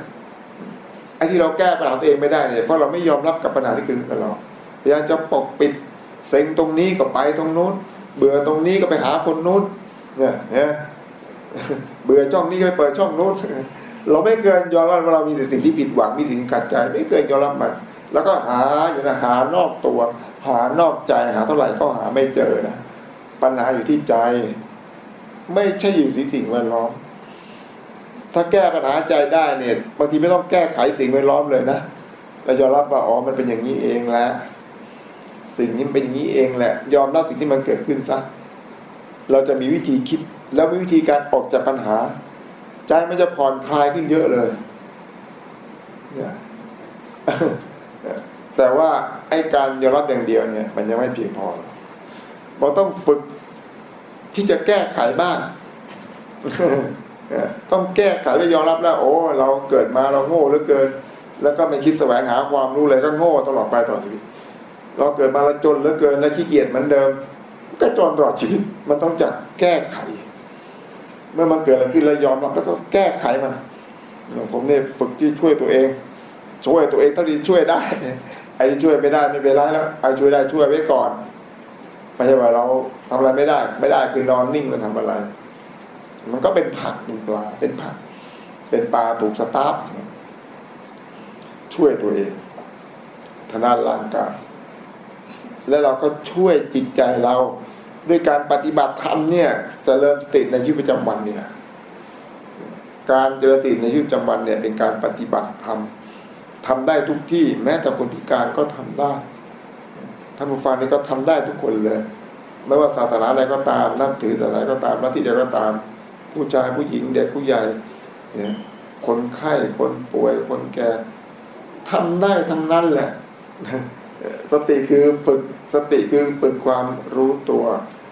ไอ้ที่เราแก้ปัญหาตัวเองไม่ได้เนี่ยเพราะเราไม่ยอมรับกับปัญหาที่เกิดขึ้นกับเราพยายามจะปกปิดเซ็งตรงนี้ก็ไปตรงโน้นเบื่อตรงนี้ก็ไปหาคนโน้นเนี่ยเนี่ยเบื่อช่องนี้ก็ไปเปิดช่องโน้นเราไม่เคยยอมรับว่าเรามีแต่สิ่งที่ผิดหวังมีสิ่งที่ขัดใจ ไม่เคยยอมรับมัน แล้วก็หาอยู่นะหานอกตัว หานอกใจหาเท่าไหร่ก็หาไม่เจอนะปัญหาอยู่ที่ใจ ไม่ใช่อยู่ที่สิ่งแวดล้อม ถ้าแก้ปัญหาใจได้เนี่ยบางทีไม่ต้องแก้ไขสิ่งแวดล้อมเลยนะเรายอมรับว่าอ๋อมันเป็นอย่างนี้เองแหละสิ่งนี้เป็นอย่างนี้เองแหละ ยอมรับสิ่งที่มันเกิดขึ้นซะเราจะมีวิธีคิดแล้ววิธีการออกจากปัญหา ใจมันจะผ่อนคลายขึ้นเยอะเลย เนี่ย แต่ว่าไอ้การยอมรับอย่างเดียวเนี่ย มันยังไม่เพียงพอเราต้องฝึกที่จะแก้ไขบ้างต้องแก้ไขและยอมรับแล้ว โอ้ เราเกิดมาเราโง่เหลือเกิน แล้วก็ไม่คิดแสวงหาความรู้เลยก็โง่ตลอดไปตลอดชีวิต เราเกิดมาเราจนเหลือเกินและขี้เกียจเหมือนเดิม ก็จนตลอดชีวิต มันต้องจัดแก้ไข เมื่อมันเกิดอะไรขึ้นแล้วยอมรับแล้วก็แก้ไขมันผมเนี่ยฝึกที่ช่วยตัวเอง ช่วยตัวเองเท่าที่ช่วยได้ ไอ้ที่ช่วยไม่ได้ไม่เป็นไรแล้วไอ้ช่วยได้ช่วยไว้ก่อนไม่ใช่ว่าเราทำอะไรไม่ได้ ไม่ได้คือนอนนิ่งมันทำอะไร มันก็เป็นผักเป็นปลาเป็นผัก เป็นปลาถูกสตาร์ฟช่วยตัวเองทางด้านร่างกายแล้วเราก็ช่วยจิตใจเรา ด้วยการปฏิบัติธรรมเนี่ยจะเริ่มสติในชีวิตประจำวันเนี่ยการเจริญสติในชีวิตประจำวันเนี่ยเป็นการปฏิบัติธรรม ทำได้ทุกที่แม้แต่คนพิการก็ทำได้ท่านผู้ฟังนี่ก็ทำได้ทุกคนเลย ไม่ว่าศาสนาใดก็ตามนับถือศาสนาก็ตามลัทธิใดก็ตาม ผู้ชายผู้หญิงเด็กผู้ใหญ่เนี่ยคนไข้คนป่วยคนแก่ทำได้ทั้งนั้นแหละ สติคือฝึกสติคือฝึกความรู้ตัว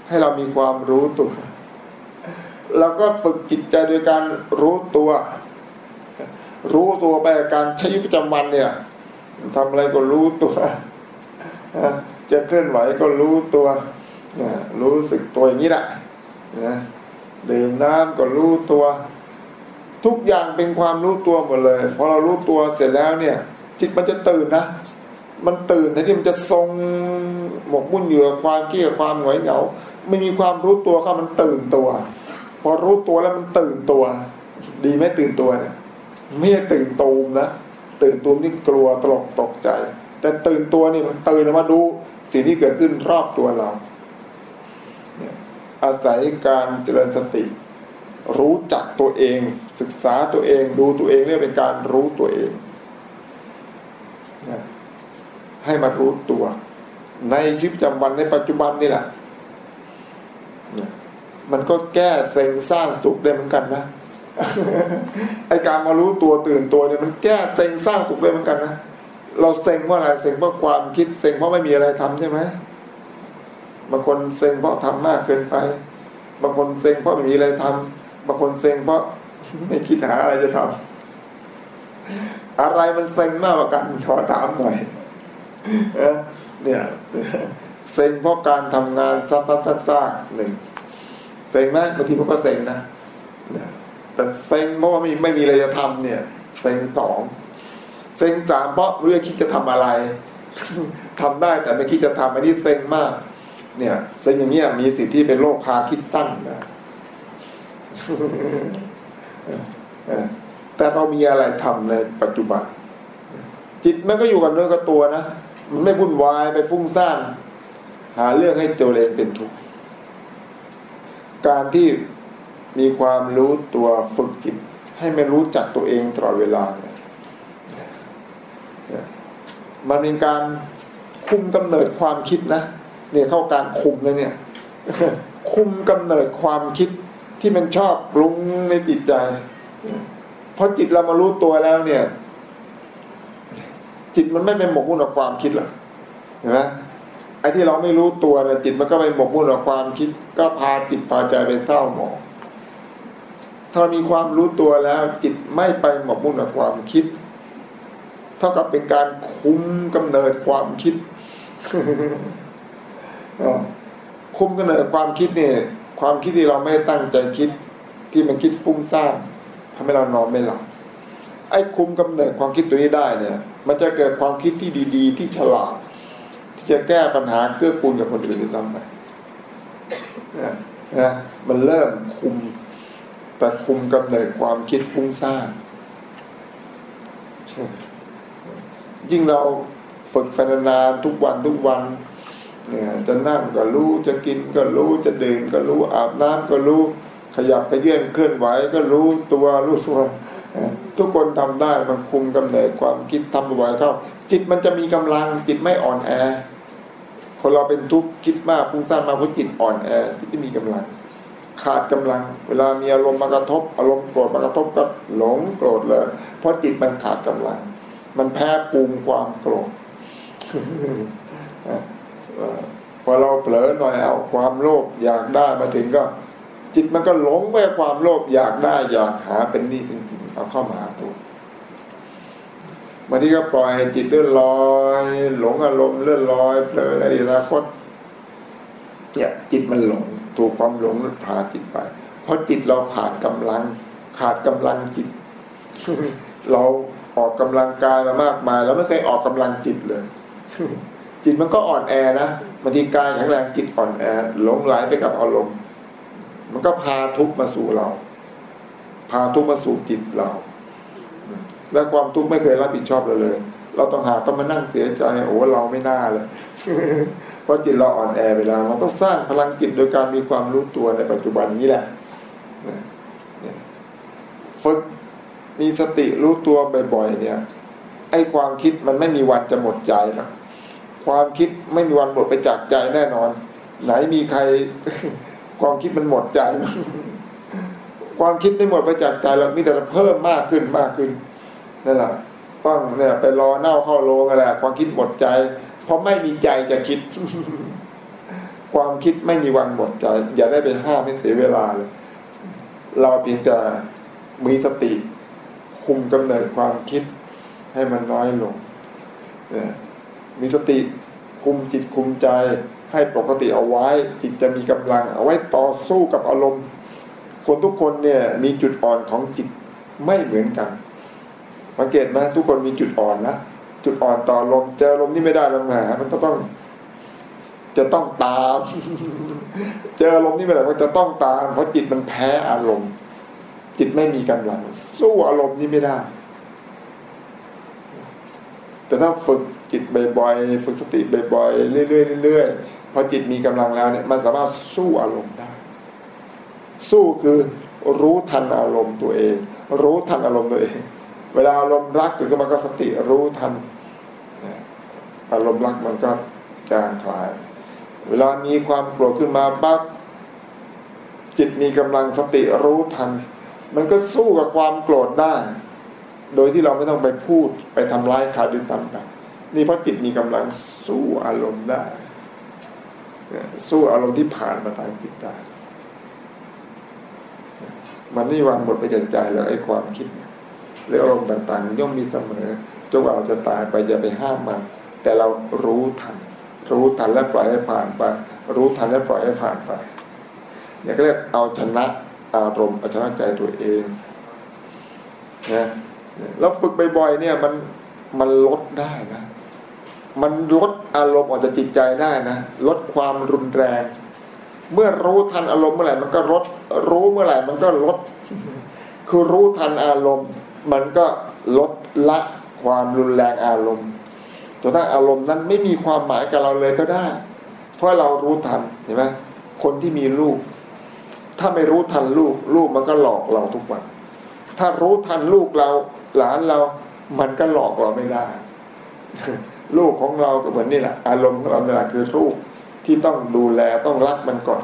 ให้เรามีความรู้ตัวแล้วก็ฝึกจิตใจโดยการรู้ตัว รู้ตัวไปการใช้ชีวิตประจำวันเนี่ยทำอะไรก็รู้ตัวจะเคลื่อนไหวก็รู้ตัวรู้สึกตัวอย่างนี้แหละนะดื่มน้ำก็รู้ตัว ทุกอย่างเป็นความรู้ตัวหมดเลยพอเรารู้ตัวเสร็จแล้วเนี่ย จิตมันจะตื่นนะ มันตื่นแทนที่มันจะทรงหมกมุ่นเหยื่อความเกลียดความหงอยเหงาไม่มีความรู้ตัวเข้ามันตื่นตัว พอรู้ตัวแล้วมันตื่นตัว ดีไหมตื่นตัวเนี่ย ไม่ใช่ตื่นตูมนะตื่นตูมนี่กลัวตลกตกใจ แต่ตื่นตัวนี่มันตื่นมาดูสิ่งที่เกิดขึ้นรอบตัวเราเนี่ยอาศัยการเจริญสติ รู้จักตัวเอง ศึกษาตัวเอง ดูตัวเองเรียกเป็นการรู้ตัวเองนะให้มารู้ตัว ในชีวิตประจำวันในปัจจุบันนี่แหละ มันก็แก้เซ็งสร้างสุขได้เหมือนกันนะ ไอการมารู้ตัวตื่นตัวเนี่ยมันแก้เซ็งสร้างสุขได้เหมือนกันนะเราเซ็งเพราะอะไรเซ็งเพราะความคิดเซ็งเพราะไม่มีอะไรทำใช่ไหมบางคนเซ็งเพราะทำมากเกินไป บางคนเซ็งเพราะไม่มีอะไรทำบางคนเซ็งเพราะไม่คิดหาอะไรจะทำอะไรมันเซ็งมากกว่ากันขอถามหน่อยเนี่ยเซ็งเพราะการทำงานซ้ำๆซากๆหนึ่งเซ็งไหมบางทีมันก็เซ็งนะ แต่เซ็งเพราะว่าไม่ไม่มีอะไรจะทำเนี่ยเซ็งสองเซ็งสามเพราะเรื่องคิดจะทำอะไรทำได้แต่ไม่คิดจะทำอันนี้เซ็งมาก เนี่ยเซ็งอย่างเงี้ยมีสิทธิ์ที่เป็นโรคพาคิดสั้นนะแต่เรามีอะไรทำในปัจจุบัน จิตมันก็อยู่กับเนื้อกับตัวนะมันไม่วุ่นวายไปฟุ้งซ่านหาเรื่องให้ตัวเองเป็นทุกข์การที่ มีความรู้ตัวฝึกจิตให้มันรู้จักตัวเองตลอดเวลาเนี่ยมันเป็นการคุมกำเนิดความคิดนะเนี่ยเข้าการคุมเลยเนี่ย คุมกำเนิดความคิดที่มันชอบปรุงในจิตใจพอจิตเรามารู้ตัวแล้วเนี่ย จิตมันไม่เป็นหมกมุ่นกับความคิดหรอกเห็นไหมไอ้ที่เราไม่รู้ตัวเนะจิตมันก็ไปหมกมุ่นกับความคิด ก็พาจิตพาใจไปเศร้าหมอง ถ้ามีความรู้ตัวแล้ว จิตไม่ไปหมกมุ่นกับความคิด เท่ากับเป็นการคุมกำเนิดความคิดคุมกำเนิดความคิดเนี่ยความคิดที่เราไม่ได้ตั้งใจคิด ที่มันคิดฟุ้งซ่านทำให้เรานอนไม่หลับไอ้คุมกำเนิดความคิดตัวนี้ได้เนี่ย มันจะเกิดความคิดที่ดี ๆ ที่ฉลาด ที่จะแก้ปัญหาเกื้อกูลกับคนอื่นด้วยซ้ำไปนะนะมันเริ่มคุม แต่คุมกำเนิดความคิดฟุ้งซ่านยิ่งเราฝึกพัฒนาทุกวันทุกวันเนี่ยจะนั่งก็รู้จะกินก็รู้จะดื่มก็รู้อาบน้ำก็รู้ ขยับไปเยื่อนเคลื่อนไหวก็รู้ตัวรู้ตัวทุกคนทำได้มันคุมกำเนิดความคิดทำบ่อยเข้า จิตมันจะมีกำลังจิตไม่อ่อนแอ คนเราเป็นทุกข์คิดมากฟุ้งซ่านมาเพราะจิตอ่อนแอจิตไม่มีกำลัง ขาดกำลัง เวลามีอารมณ์มากระทบ อารมณ์โกรธมากระทบก็หลงโกรธเลย เพราะจิตมันขาดกำลัง มันแพ้ภูมิความโกรธพอเราเผลอหน่อยเอาความโลภอยากได้มาถึงก็ จิตมันก็หลงไปความโลภอยากได้อยากหาเป็นนี่เป็นสิ่งเอาเข้ามาหาตัวบางทีก็ปล่อยจิตเลื่อนลอย หลงอารมณ์เลื่อนลอยเผลอในอนาคตเนี่ยจิตมันหลง ถูกความหลงพาจิตไป เพราะจิตเราขาดกำลัง ขาดกำลังจิต เราออกกำลังกายมามากมายแล้วไม่เคยออกกำลังจิตเลย จิตมันก็อ่อนแอนะบางทีกายแข็งแรงจิตอ่อนแอหลงไหลไปกับอารมณ์มันก็พาทุกข์มาสู่เรา พาทุกข์มาสู่จิตเรา และความทุกข์ไม่เคยรับผิดชอบเราเลย เราต้องหาต้องมานั่งเสียใจโอ้เราไม่น่าเลย เพราะจิตเราอ่อนแอไปแล้วเราต้องสร้างพลังจิตโดยการมีความรู้ตัวในปัจจุบันนี้แหละฝึกมีสติรู้ตัวบ่อยๆเนี่ยไอ้ความคิดมันไม่มีวันจะหมดใจนะความคิดไม่มีวันหมดไปจากใจแน่นอน ไหนมีใครความคิดมันหมดใจมั้งความคิดไม่หมดไปจากใจเรามีแต่เพิ่มมากขึ้นมากขึ้นนั่นแหละ ต้องเนี่ยไปรอเน่าเข้าโลงอะไรความคิดหมดใจ เพราะไม่มีใจจะคิด ความคิดไม่มีวันหมดใจ อย่าได้ไปห้ามให้เสียเวลาเลย เราเพียงแต่มีสติ คุมกำเนิดความคิดให้มันน้อยลงเนี่ยมีสติคุมจิตคุมใจ ให้ปกติเอาไว้ จิตจะมีกำลัง เอาไว้ต่อสู้กับอารมณ์ คนทุกคนเนี่ยมีจุดอ่อนของจิตไม่เหมือนกัน สังเกตไหมทุกคนมีจุดอ่อนนะจุดอ่อนต่อลมเจอลมที่ไม่ได้ลมหามันก็ต้อง จะต้องตาม เจอลมที่ไม่ได้มันจะต้องตาม เพราะจิตมันแพ้อารมณ์ จิตไม่มีกำลัง สู้อารมณ์นี้ไม่ได้ แต่ถ้าฝึกจิตบ่อยๆฝึกสติบ่อยๆเรื่อยๆเรื่อยๆพอจิตมีกำลังแล้วเนี่ยมันสามารถสู้อารมณ์ได้ สู้คือรู้ทันอารมณ์ตัวเอง รู้ทันอารมณ์ตัวเอง เวลาอารมณ์รักเกิดขึ้นมาก็สติรู้ทันอารมณ์รักมันก็จางคลาย เวลามีความโกรธขึ้นมาปั๊บจิตมีกำลังสติรู้ทัน มันก็สู้กับความโกรธได้ โดยที่เราไม่ต้องไปพูดไปทำร้ายใครหรือทำแบบนี่เพราะจิตมีกำลังสู้อารมณ์ได้ สู้อารมณ์ที่ผ่านมาทางจิตได้มันนี่วันหมดไปจากใจแล้วไอ้ความคิด หรืออารมณ์ต่างๆ ย่อมมีเสมอจนกว่าเราจะตายไปจะไปห้ามมัน แต่เรารู้ทัน รู้ทันแล้วปล่อยให้ผ่านไป รู้ทันแล้วปล่อยให้ผ่านไปเนี่ยก็เรียกเอาชนะอารมณ์เอาชนะใจตัวเองนะแล้วฝึกบ่อยๆเนี่ยมันมันลดได้นะ มันลดอารมณ์ออกจากจิตใจได้นะ ลดความรุนแรง เมื่อรู้ทันอารมณ์เมื่อไหร่มันก็ลดรู้เมื่อไหร่มันก็ลด คือรู้ทันอารมณ์ มันก็ลดละความรุนแรงอารมณ์จนถ้าอารมณ์นั้นไม่มีความหมายกับเราเลยก็ได้ เพราะเรารู้ทันเห็นไหมคนที่มีลูก ถ้าไม่รู้ทันลูก ลูกมันก็หลอกเราทุกวัน ถ้ารู้ทันลูกเรา หลานเรา มันก็หลอกเราไม่ได้ ลูกของเราก็เหมือนนี่แหละ อารมณ์ของเราเนี่ยคือลูกที่ต้องดูแลต้องรักมันก่อน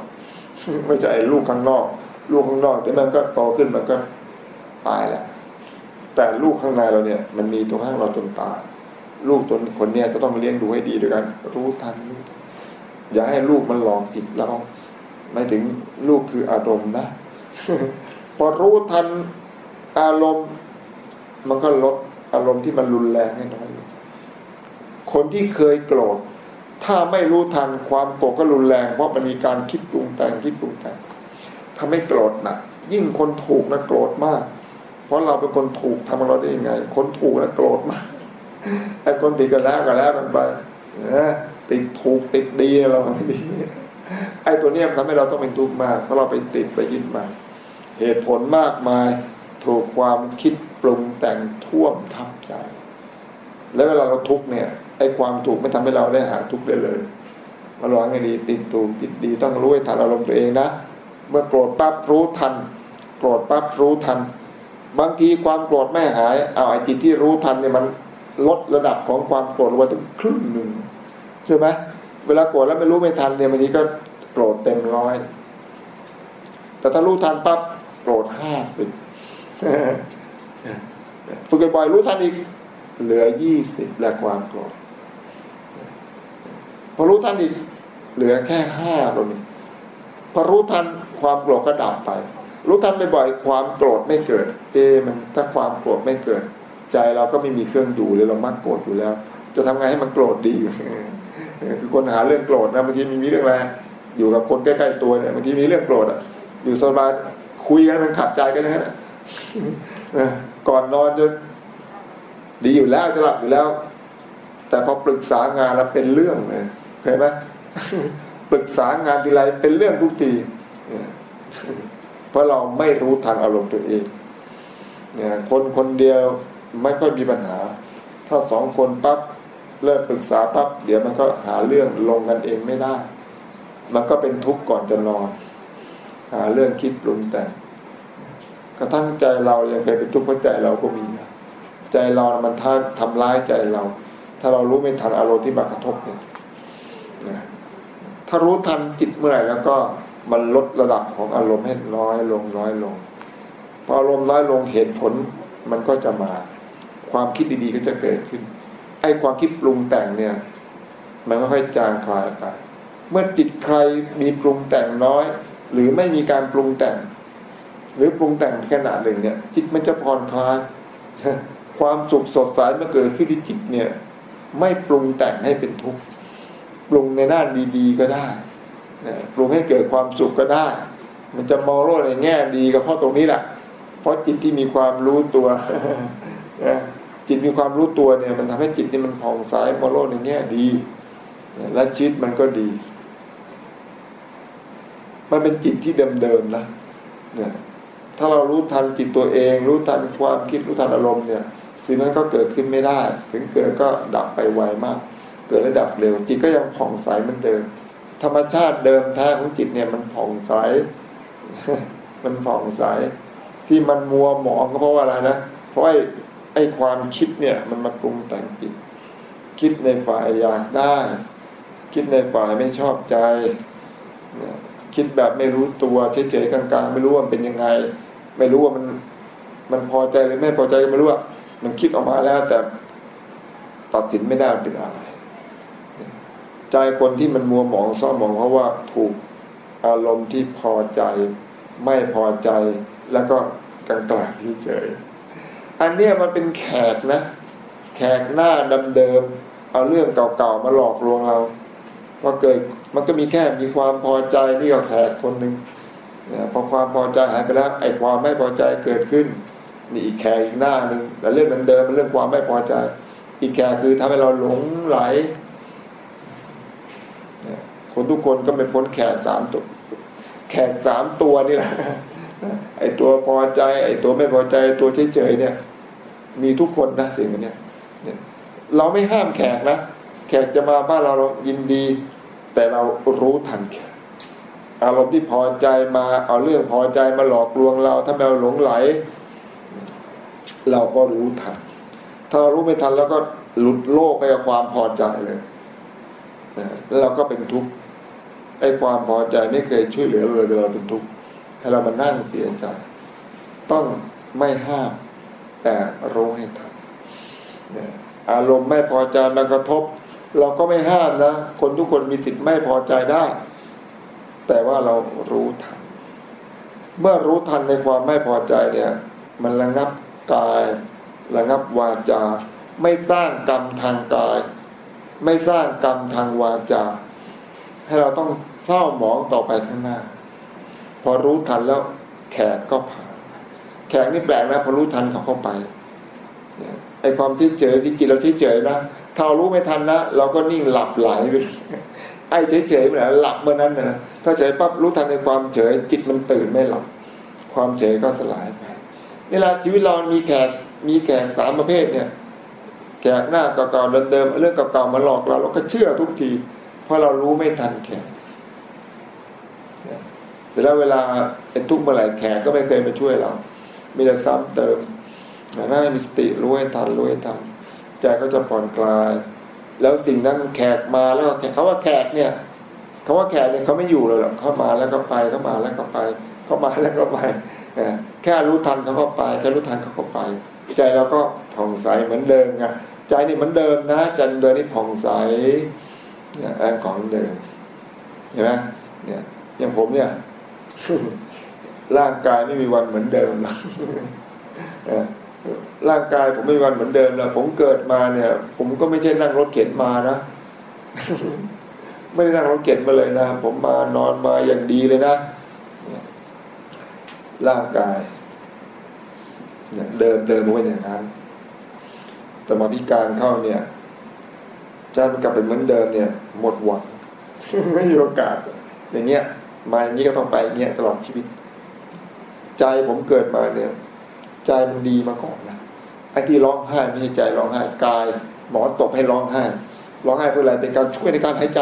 ไม่ใช่ลูกข้างนอก ลูกข้างนอกเดี๋ยวมันก็โตขึ้นมันก็ตายแหละ แต่ลูกข้างในเราเนี่ยมันมีตัวข้างเราจนตายลูกตัวคนเนี้ยจะต้องเลี้ยงดูให้ดีด้วยกัน รู้ทัน อย่าให้ลูกมันหลอกจิตเราไม่ถึงลูกคืออารมณ์นะ พอรู้ทันอารมณ์ มันก็ลดอารมณ์ที่มันรุนแรงให้น้อยลงคนที่เคยโกรธถ้าไม่รู้ทันความโกรธก็รุนแรง เพราะมันมีการคิดปรุงแต่งคิดปรุงแต่งทำให้โกรธหนักยิ่งคนถูกนะโกรธมาก เพราะเราเป็นคนถูกทำเราได้ยังไง คนถูกนะโกรธมากไอ้คนติดกันแล้วก็แล้วกันไปนะติดถูกติดดีเราไม่ดีไอ้ตัวเนี้ยทำให้เราต้องเป็นทุกข์มาก เพราะเราไปติดไปยึดมาเหตุผลมากมายถูกความคิดปรุงแต่งท่วมทับใจ แล้วเวลาเราทุกข์เนี่ยไอ้ความถูกไม่ทำให้เราได้หาทุกข์ได้เลยมาลองให้ดีติดถูกติดดีต้องรู้ให้ทันอารมณ์ตัวเองนะเมื่อโกรธปั๊บรู้ทัน โกรธปั๊บรู้ทัน บางทีความโกรธไม่หายเอาไอ้จิตที่รู้ทันเนี่ยมันลดระดับของความโกรธลงไปตั้งครึ่งหนึ่งใช่ไหมเวลาโกรธแล้วไม่รู้ไม่ทันเนี่ยบางทีก็โกรธเต็มร้อย แต่ถ้ารู้ทันปั๊บโกรธห้าสิบฝึกบ่อยรู้ทันอีกเหลือยี่สิบและความโกรธพอรู้ทันอีกเหลือแค่ห้าตรงนี้พอรู้ทันความโกรธก็ดับไป รู้ทันบ่อยๆความโกรธไม่เกิด เอมันถ้าความโกรธไม่เกิด ใจเราก็ไม่มีเครื่องดูเลยเรามักโกรธอยู่แล้ว จะทำไงให้มันโกรธดีคือคนหาเรื่องโกรธนะบางทีมีเรื่องอะไรอยู่กับคนใกล้ๆตัวเนี่ยบางทีมีเรื่องโกรธอะ อยู่สบายคุยกันมันขัดใจกันนะก่อนนอนจนดีอยู่แล้วจะหลับอยู่แล้ว แต่พอปรึกษางานแล้วเป็นเรื่องเลยเคยไหมปรึกษางานทีไรเป็นเรื่องทุกที เพราะเราไม่รู้ทันอารมณ์ตัวเองเนี่ยคนคนเดียวไม่ค่อยมีปัญหา ถ้าสองคนปั๊บเริ่มปรึกษาปั๊บเดี๋ยวมันก็หาเรื่องลงกันเองไม่ได้ มันก็เป็นทุกข์ก่อนจะนอน หาเรื่องคิดปรุงแต่งกระทั่งใจเรายังเคยเป็นทุกข์เพราะใจเราก็มีนะใจเรามันท่าทำร้ายใจเรา ถ้าเรารู้ไม่ทันอารมณ์ที่มากระทบเนี่ยถ้ารู้ทันจิตเมื่อไหร่แล้วก็ มันลดระดับของอารมณ์ให้น้อยลงน้อยลงพออารมณ์น้อยลงเหตุผลมันก็จะมาความคิดดีๆก็จะเกิดขึ้นไอ้ความคิดปรุงแต่งเนี่ย มันก็ค่อยจางคลายไปเมื่อจิตใครมีปรุงแต่งน้อย หรือไม่มีการปรุงแต่ง หรือปรุงแต่งขนาดหนึ่งเนี่ย จิตมันจะผ่อนคลาย ความสุขสดใสเมื่อเกิดขึ้นที่จิตเนี่ย ไม่ปรุงแต่งให้เป็นทุกข์ปรุงในด้านดี ๆ ก็ได้ ปรุงให้เกิดความสุขก็ได้ มันจะมองโลกในแง่ดีก็เพราะตรงนี้แหละเพราะจิตที่มีความรู้ตัวจิตมีความรู้ตัวเนี่ย มันทำให้จิตนี่มันผ่องใสมองโลกในแง่ดี และชีวิตมันก็ดี มันเป็นจิตที่เดิมๆนะเนี่ยถ้าเรารู้ทันจิตตัวเอง รู้ทันความคิดรู้ทันอารมณ์เนี่ยสิ่งนั้นก็เกิดขึ้นไม่ได้ ถึงเกิดก็ดับไปไวมาก เกิดและดับเร็ว จิตก็ยังผ่องใสเหมือนเดิม ธรรมชาติเดิมแท้ของจิตเนี่ยมันผ่องใส มันผ่องใส ที่มันมัวหมองก็เพราะว่าอะไรนะ เพราะไอ้ไอ้ความคิดเนี่ยมันมาปรุงแต่งจิต คิดในฝ่ายอยากได้ คิดในฝ่ายไม่ชอบใจ คิดแบบไม่รู้ตัวเฉยๆกลางๆ ไม่รู้ว่ามันเป็นยังไง ไม่รู้ว่ามันมันพอใจหรือไม่พอใจก็ไม่รู้ว่ามันคิดออกมาแล้วแต่ตัดสินไม่ได้เป็นอะไร ใจคนที่มันมัวหมองเศร้าหมองเพราะว่าถูกอารมณ์ที่พอใจ ไม่พอใจแล้วก็กลางกลางเฉยอันเนี้ยมันเป็นแขกนะ แขกหน้าเดิม เอาเรื่องเก่าๆมาหลอกลวงเราพอเกิดมันก็มีแค่มีความพอใจที่กับแขกคนหนึ่งพอความพอใจหายไปแล้วไอ้ความไม่พอใจเกิดขึ้นนี่อีกแขกอีกหน้าหนึ่งแต่เรื่องเดิมๆมันเรื่องความไม่พอใจ อีกแขกคือทำให้เราหลงไหล คนทุกคนก็ไม่พ้นแขกสามตัวแขกสามตัวนี่แหละไอ้ตัวพอใจ ไอ้ตัวไม่พอใจตัวเฉยๆเนี่ย มีทุกคนนะสิ่งนี้เราไม่ห้ามแขกนะแขกจะมาบ้านเราเรายินดี แต่เรารู้ทันแขกอารมณ์ที่พอใจมาเอาเรื่องพอใจมาหลอกลวงเราถ้าเราหลงไหล เราก็รู้ทัน ถ้าเรารู้ไม่ทันแล้วก็หลุดโลกไปกับความพอใจเลยแล้วเราก็เป็นทุกข์ ไอ้ความพอใจไม่เคยช่วยเหลือเราเลยเวลาเป็นทุกข์ให้เรามานั่งเสียใจ ต้องไม่ห้ามแต่รู้ให้ทันอารมณ์ไม่พอใจมากระทบ เราก็ไม่ห้ามนะ คนทุกคนมีสิทธิ์ไม่พอใจได้ แต่ว่าเรารู้ทัน เมื่อรู้ทันในความไม่พอใจเนี่ย มันระงับกายระงับวาจา ไม่สร้างกรรมทางกาย ไม่สร้างกรรมทางวาจา ให้เราต้อง เศร้าหมองต่อไปข้างหน้า พอรู้ทันแล้วแขกก็ผ่านแขกนี่แปลกนะพอรู้ทันเขาเข้าไปไอความที่เจอที่จิตเราเฉยนะถ้ารารู้ไม่ทันนะเราก็นิ่งหลับไหลไปไอ้เฉยๆไปไหนหลับเมื่อนั้นนะถ้าเฉยปั๊บรู้ทันในความเฉย จิตมันตื่นไม่หลับ ความเฉยก็สลายไปนี่แหละชีวิตเรามีแขกมีแขกสามประเภทเนี่ย แขกหน้าเก่าๆเดิมๆเรื่องเก่าๆมาหลอกเราเราก็เชื่อทุกที เพราะเรารู้ไม่ทันแขก แต่แล้วเวลาเป็นทุกข์เมื่อไหร่แขกก็ไม่เคยมาช่วยเรา มีแต่ซ้ำเติมน่ามีสติรู้ให้ทันรู้ให้ทันใจก็จะผ่อนคลาย แล้วสิ่งนั้นแขกมาแล้วแขกเขาว่าแขกเนี่ยเขาว่าแขกเนี่ยเขาไม่อยู่เลยหรอกเขามาแล้วก็ไปเขามาแล้วก็ไปเขามาแล้วก็ไปแค่รู้ทันเขาก็ไปแค่รู้ทันเขาก็ไป ใจเราก็ผ่องใสเหมือนเดิมไงใจนี่เหมือนเดิมนะใจเดิมนี่ผ่องใสเนี่ยของเดิมเห็นไหมเนี่ยอย่างผมเนี่ย ร่างกายไม่มีวันเหมือนเดิมนะร่างกายผมไม่มีวันเหมือนเดิมแล้วผมเกิดมาเนี่ย ผมก็ไม่ใช่นั่งรถเข็นมานะไม่ได้นั่งรถเข็นมาเลยนะ ผมมานอนมาอย่างดีเลยนะร่างกายเนี่ยเดิมเดิมไว้อย่างนั้น แต่มาพิการเข้าเนี่ยจะมันกลับเป็นเหมือนเดิมเนี่ย หมดหวังไม่มีโอกาสอย่างเงี้ย มาอย่างนี้ก็ต้องไปเงี้ยตลอดชีวิต ใจผมเกิดมาเนี่ย ใจมันดีมาก่อนนะไอ้ที่ร้องไห้ไม่ใช่ใจร้องไห้กาย หมอตบให้ร้องไห้ร้องไห้เพื่ออะไรเป็นการช่วยในการหายใจ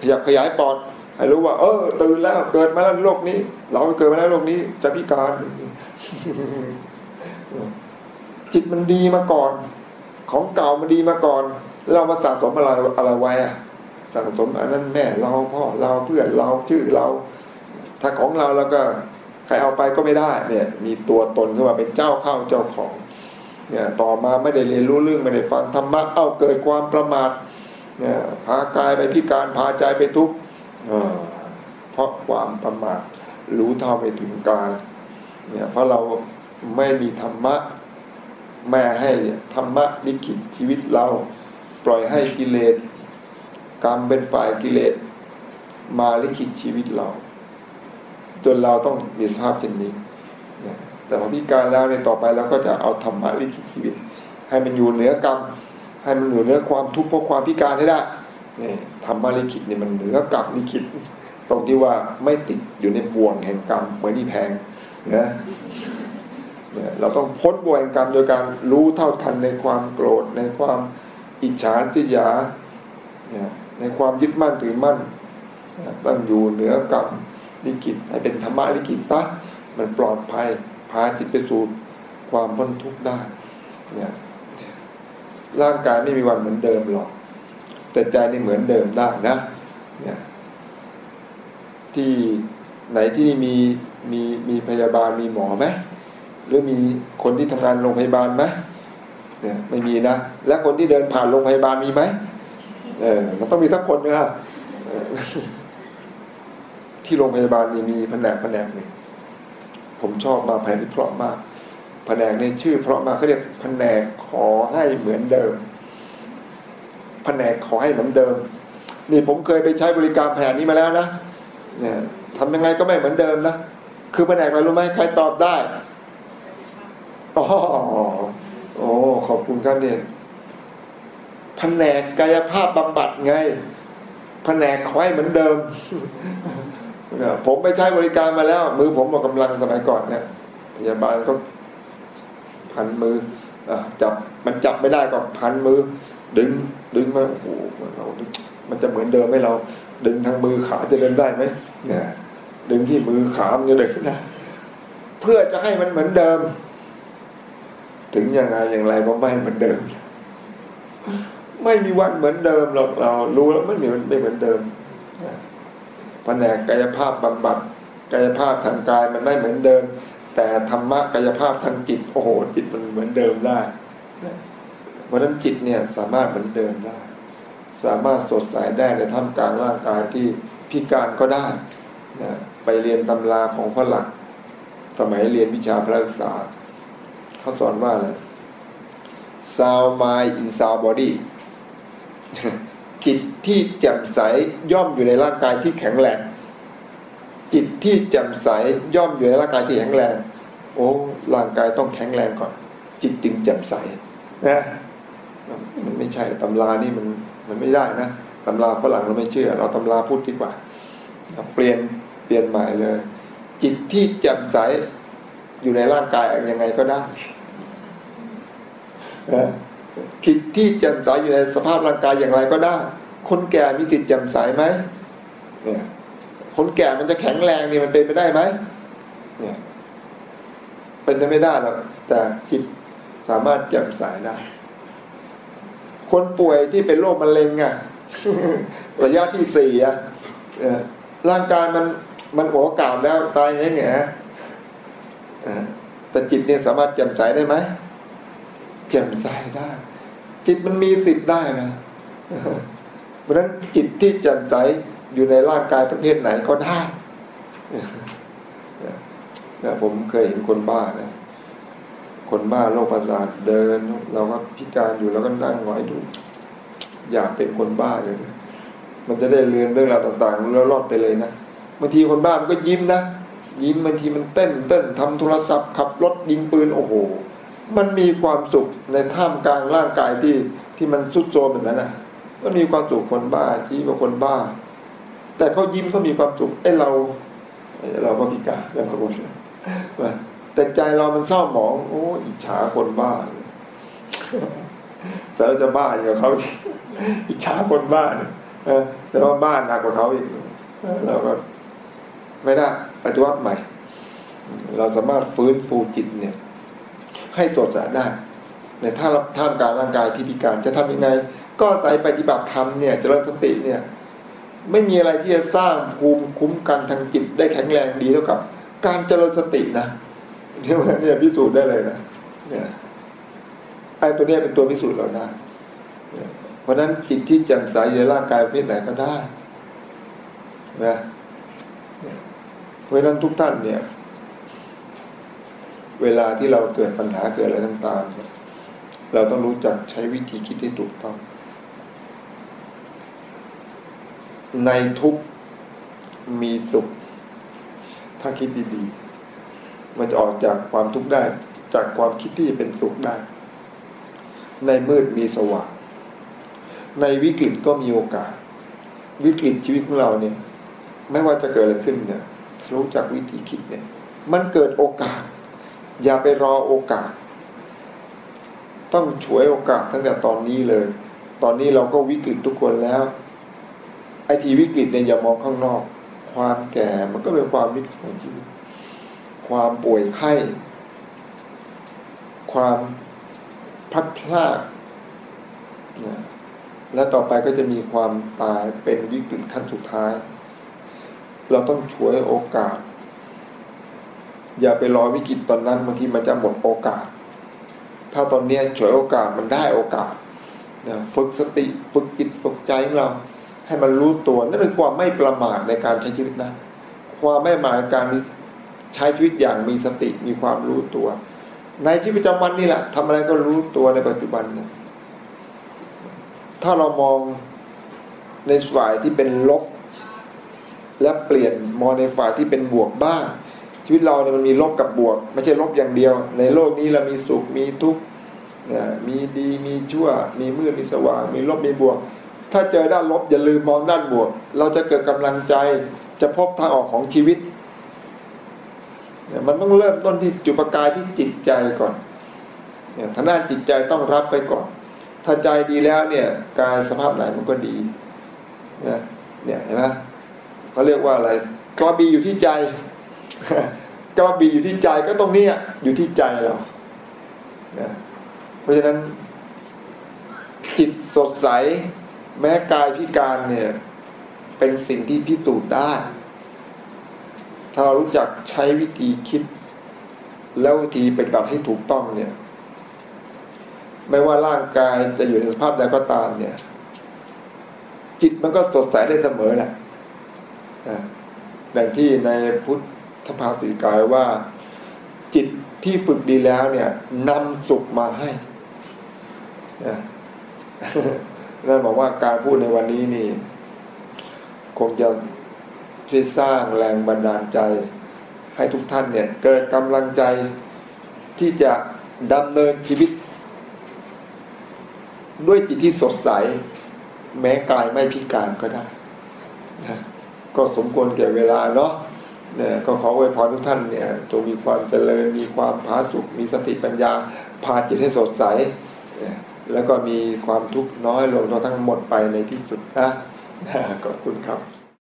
ขยับขยายปอดให้รู้ว่า เออตื่นแล้วเกิดมาแล้วโลกนี้ เราเกิดมาแล้วโลกนี้ จะพิการ จิตมันดีมาก่อน ของเก่ามันดีมาก่อน เรามาสะสมอะไรอะไรไว้อะ สะสมอันนั้นแม่เราพ่อเราเพื่อนเราชื่อเรา ถ้าของเราแล้วก็ใครเอาไปก็ไม่ได้ เนี่ย มีตัวตนขึ้นมาเป็นเจ้าเข้าเจ้าของ เนี่ยต่อมาไม่ได้เรียนรู้เรื่องไม่ได้ฟังธรรมะเอาเกิดความประมาทเนี่ยพากายไปพิการพาใจไปทุกข์เพราะความประมาทรู้เท่าไม่ถึงการเนี่ยเพราะเราไม่มีธรรมะแม่ให้ธรรมะลิขิตชีวิตเรา ปล่อยให้กิเลส กรรมเป็นฝ่ายกิเลสมาลิขิตชีวิตเรา จนเราต้องมีสภาพเช่นนี้แต่พอพิการแล้วในต่อไปเราก็จะเอาธรรมะลิขิตชีวิต ให้มันอยู่เหนือกรรม ให้มันอยู่เหนือความทุกข์เพราะความพิการให้ได้นี่ธรรมะลิขิตนี่มันเหนือกรรมลิขิต ตรงที่ว่าไม่ติดอยู่ในบ่วงแห่งกรรมเหมือนที่แพงนะเราต้องพ้นบ่วงแห่งกรรมโดยการรู้เท่าทันในความโกรธในความอิจฉาทิยา ในความยึดมั่นถือมั่นตั้งอยู่เหนือกรรมลิขิตให้เป็นธรรมะลิขิตตะมันปลอดภัยพาจิตไปสู่ความพ้นทุกข์ได้เนี่ยร่างกายไม่มีวันเหมือนเดิมหรอก แต่ใจนี่เหมือนเดิมได้นะเนี่ยที่ไหนที่มีมีมีพยาบาลมีหมอไหมหรือมีคนที่ทำงานโรงพยาบาลไหมเนี่ยไม่มีนะ และคนที่เดินผ่านโรงพยาบาลมีไหม เออมันต้องมีสักคนนะที่โรงพยาบาลมีมีแผนกแผนกหนึ่งผมชอบมาแผนที่เพราะมากแผนกในชื่อ เพราะมากเขาเรียกแผนกขอให้เหมือนเดิมแผนกขอให้เหมือนเดิม นี่ผมเคยไปใช้บริการแผนนี้มาแล้วนะเนี่ยทำยังไงก็ไม่เหมือนเดิมนะคือแผนกอะไรรู้ไหมใครตอบได้อ๋อโอ้ขอบคุณครับเนี่ย ผนกกายภาพบำบัดไงแผนกขอให้เหมือนเดิม ผมไปใช้บริการมาแล้ว มือผมหมดกำลังสมัยก่อนเนี่ยพยาบาลก็พันมืออจับมันจับไม่ได้ก็พันมือ ดึงดึงมาโอ้โหเรามันจะเหมือนเดิมไหมเรา ดึงทางมือขาจะเดินได้ไหมเนี่ยดึงที่มือขามันจะเดินได้เพื่อจะให้มันเหมือนเดิม ถึงยังไงอย่างไรก็ไม่เหมือนเดิม ไม่มีวันเหมือนเดิมหรอกเรา รู้แล้วไม่มีมันไม่เหมือนเดิมแผนกกายภาพบำบัดกายภาพทางกายมันไม่เหมือนเดิม แต่ธรรมะกายภาพทางจิตโอ้โหจิตมันเหมือนเดิมได้เพราะนั้นจิตเนี่ยสามารถเหมือนเดิมได้ สามารถสดใสได้ในท่ามกลางร่างกายที่พิการก็ได้นะไปเรียนตำราของฝรั่งสมัยเรียนวิชาพระศึกษาเขาสอนว่าอะไร sound mind in sound body จิตที่แจ่มใสย่อมอยู่ในร่างกายที่แข็งแรง จิตที่แจ่มใสย่อมอยู่ในร่างกายที่แข็งแรง โอ้ร่างกายต้องแข็งแรงก่อน จิตจึงแจ่มใสนะมันไม่ใช่ตำรานี่มันมันไม่ได้นะตำราฝรั่งเราไม่เชื่อ เราตำราพูดดีกว่า เปลี่ยนเปลี่ยนใหม่เลย จิตที่แจ่มใสอยู่ในร่างกายยังไงก็ได้ จิตที่แจ่มใสอยู่ในสภาพร่างกายอย่างไรก็ได้ คนแก่มีสิทธิ์แจ่มใสไหมเนี่ยคนแก่มันจะแข็งแรงนี่มันเป็นไปได้ไหมเนี่ยเป็นไปไม่ได้หรอกแต่จิตสามารถแจ่มใสได้ คนป่วยที่เป็นโรคมะเร็งอะระยะที่สี่อะร่างกายมันมันหัวกาบแล้วตายแง่แง่แต่จิตเนี่ยสามารถแจ่มใสได้ไหม แจ่มใสได้ จิตมันมีสิทธิ์ได้นะเพราะฉะนั้นจิตที่แจ่มใสอยู่ในร่างกายประเภทไหนก็ได้นะผมเคยเห็นคนบ้านะคนบ้าโรคประสาทเดิน เราก็พิการอยู่แล้วก็นั่งหงอยดู อยากเป็นคนบ้าอย่างนี้มันจะได้เรียนเรื่องราวต่างๆแล้วรอดไปเลยนะบางทีคนบ้ามันก็ยิ้มนะยิ้มบางทีมันเต้นเต้นทำโทรศัพท์ขับรถยิงปืนโอ้โห มันมีความสุขในท่ามกลางร่างกายที่ที่มันสุดโทรมเหมือนนั้นนะมันมีความสุขคนบ้าชี้ว่าคนบ้า แต่เขายิ้มเขามีความสุขไอ้เราเราก็พิการกันทุกคนแต่ใจเรามันเศร้าหมอง โอ้อิจฉาคนบ้าแต่เราจะบ้าอย่างเขาอิจฉาคนบ้าเนี่ยแต่ว่าบ้านหนักกว่าเขาอีกเราก็ไม่ได้ปฏิวัติใหม่ เราสามารถฟื้นฟูจิตเนี่ย ให้สดใสได้ในท่าท่ามกลางร่างกายที่พิการจะทำยังไง ก็ใส่ปฏิบัติธรรมเนี่ยเจริญสติเนี่ยไม่มีอะไรที่จะสร้างภูมิคุ้มกันทางจิตได้แข็งแรงดีเท่ากับ การเจริญสตินะเนี่ยเนี่ยพิสูจน์ได้เลยนะเนี่ยไอ้ตัวเนี้เป็นตัวพิสูจน์เราได้เพราะนั้นจิตที่แจ่มใสในร่างกายประเภทไหนก็ได้นะเพราะฉะนั้นทุกท่านเนี่ย เวลาที่เราเกิดปัญหาเกิดอะไรต่างๆเนี่ยเราต้องรู้จักใช้วิธีคิดที่ถูกต้อง ในทุกมีสุข ถ้าคิดดีๆ มันจะออกจากความทุกข์ได้ จากความคิดที่เป็นสุขได้ ในมืดมีสว่าง ในวิกฤตก็มีโอกาส วิกฤตชีวิตของเราเนี่ย ไม่ว่าจะเกิดอะไรขึ้นเนี่ย รู้จักวิธีคิดเนี่ย มันเกิดโอกาส อย่าไปรอโอกาส ต้องฉวยโอกาสตั้งแต่ตอนนี้เลย ตอนนี้เราก็วิกฤตทุกคนแล้ว ไอทีวิกฤตเนี่ยอย่ามองข้างนอก ความแก่มันก็เป็นความวิกฤตของชีวิต ความป่วยไข้ ความพัดพรากนะและต่อไปก็จะมีความตายเป็นวิกฤตขั้นสุดท้าย เราต้องช่วยโอกาส อย่าไปรอวิกฤตตอนนั้นบางทีมันจะหมดโอกาส ถ้าตอนนี้ช่วยโอกาสมันได้โอกาสนะฝึกสติฝึกจิตฝึกใจของเรา ให้มันรู้ตัวนั่นคือความไม่ประมาทในการใช้ชีวิตนะ ความไม่ประมาทในการใช้ชีวิตอย่างมีสติมีความรู้ตัว ในชีวิตประจำวันนี่แหละทำอะไรก็รู้ตัวในปัจจุบันเนี่ยถ้าเรามองในฝ่ายที่เป็นลบ และเปลี่ยนมองในฝ่ายที่เป็นบวกบ้าง ชีวิตเราเนี่ยมันมีลบกับบวก ไม่ใช่ลบอย่างเดียว ในโลกนี้เรามีสุขมีทุกข์เนี่ยมีดีมีชั่ว มีมืดมีสว่าง มีลบมีบวก ถ้าเจอด้านลบอย่าลืมมองด้านบวก เราจะเกิดกำลังใจจะพบทางออกของชีวิตเนี่ยมันต้องเริ่มต้นที่จุดประกายที่จิตใจก่อนเนี่ยทางด้านจิตใจต้องรับไปก่อน ถ้าใจดีแล้วเนี่ยกายสภาพไหนมันก็ดีเนี่ยเนี่ยเห็นไหมเขาเรียกว่าอะไรกระบีอยู่ที่ใจ กระบี่อยู่ที่ใจก็ตรงนี้อยู่ที่ใจเรานะเพราะฉะนั้น จิตสดใส แม้กายพิการเนี่ย เป็นสิ่งที่พิสูจน์ได้ ถ้าเรารู้จักใช้วิธีคิด แล้ววิธีปฏิบัติให้ถูกต้องเนี่ย ไม่ว่าร่างกายจะอยู่ในสภาพใดก็ตามเนี่ย จิตมันก็สดใสได้เสมอแหละดังที่ในพุทธ ทภาษิกายว่า จิตที่ฝึกดีแล้วเนี่ยนำสุขมาให้นั่นบอกว่าการพูดในวันนี้นี่ คงจะช่วยสร้างแรงบันดาลใจ ให้ทุกท่านเนี่ย เกิดกำลังใจที่จะดำเนินชีวิต ด้วยจิตที่สดใส แม้กายไม่พิการก็ได้นะก็สมควรแก่เวลาเนาะ นะก็ขอไว้พรทุกท่านเนี่ยจงมีความเจริญมีความผาสุกมีสติปัญญาพาจิตให้สดใส แล้วก็มีความทุกข์น้อยลงทั้งหมดไปในที่สุดนะขอบคุณครับ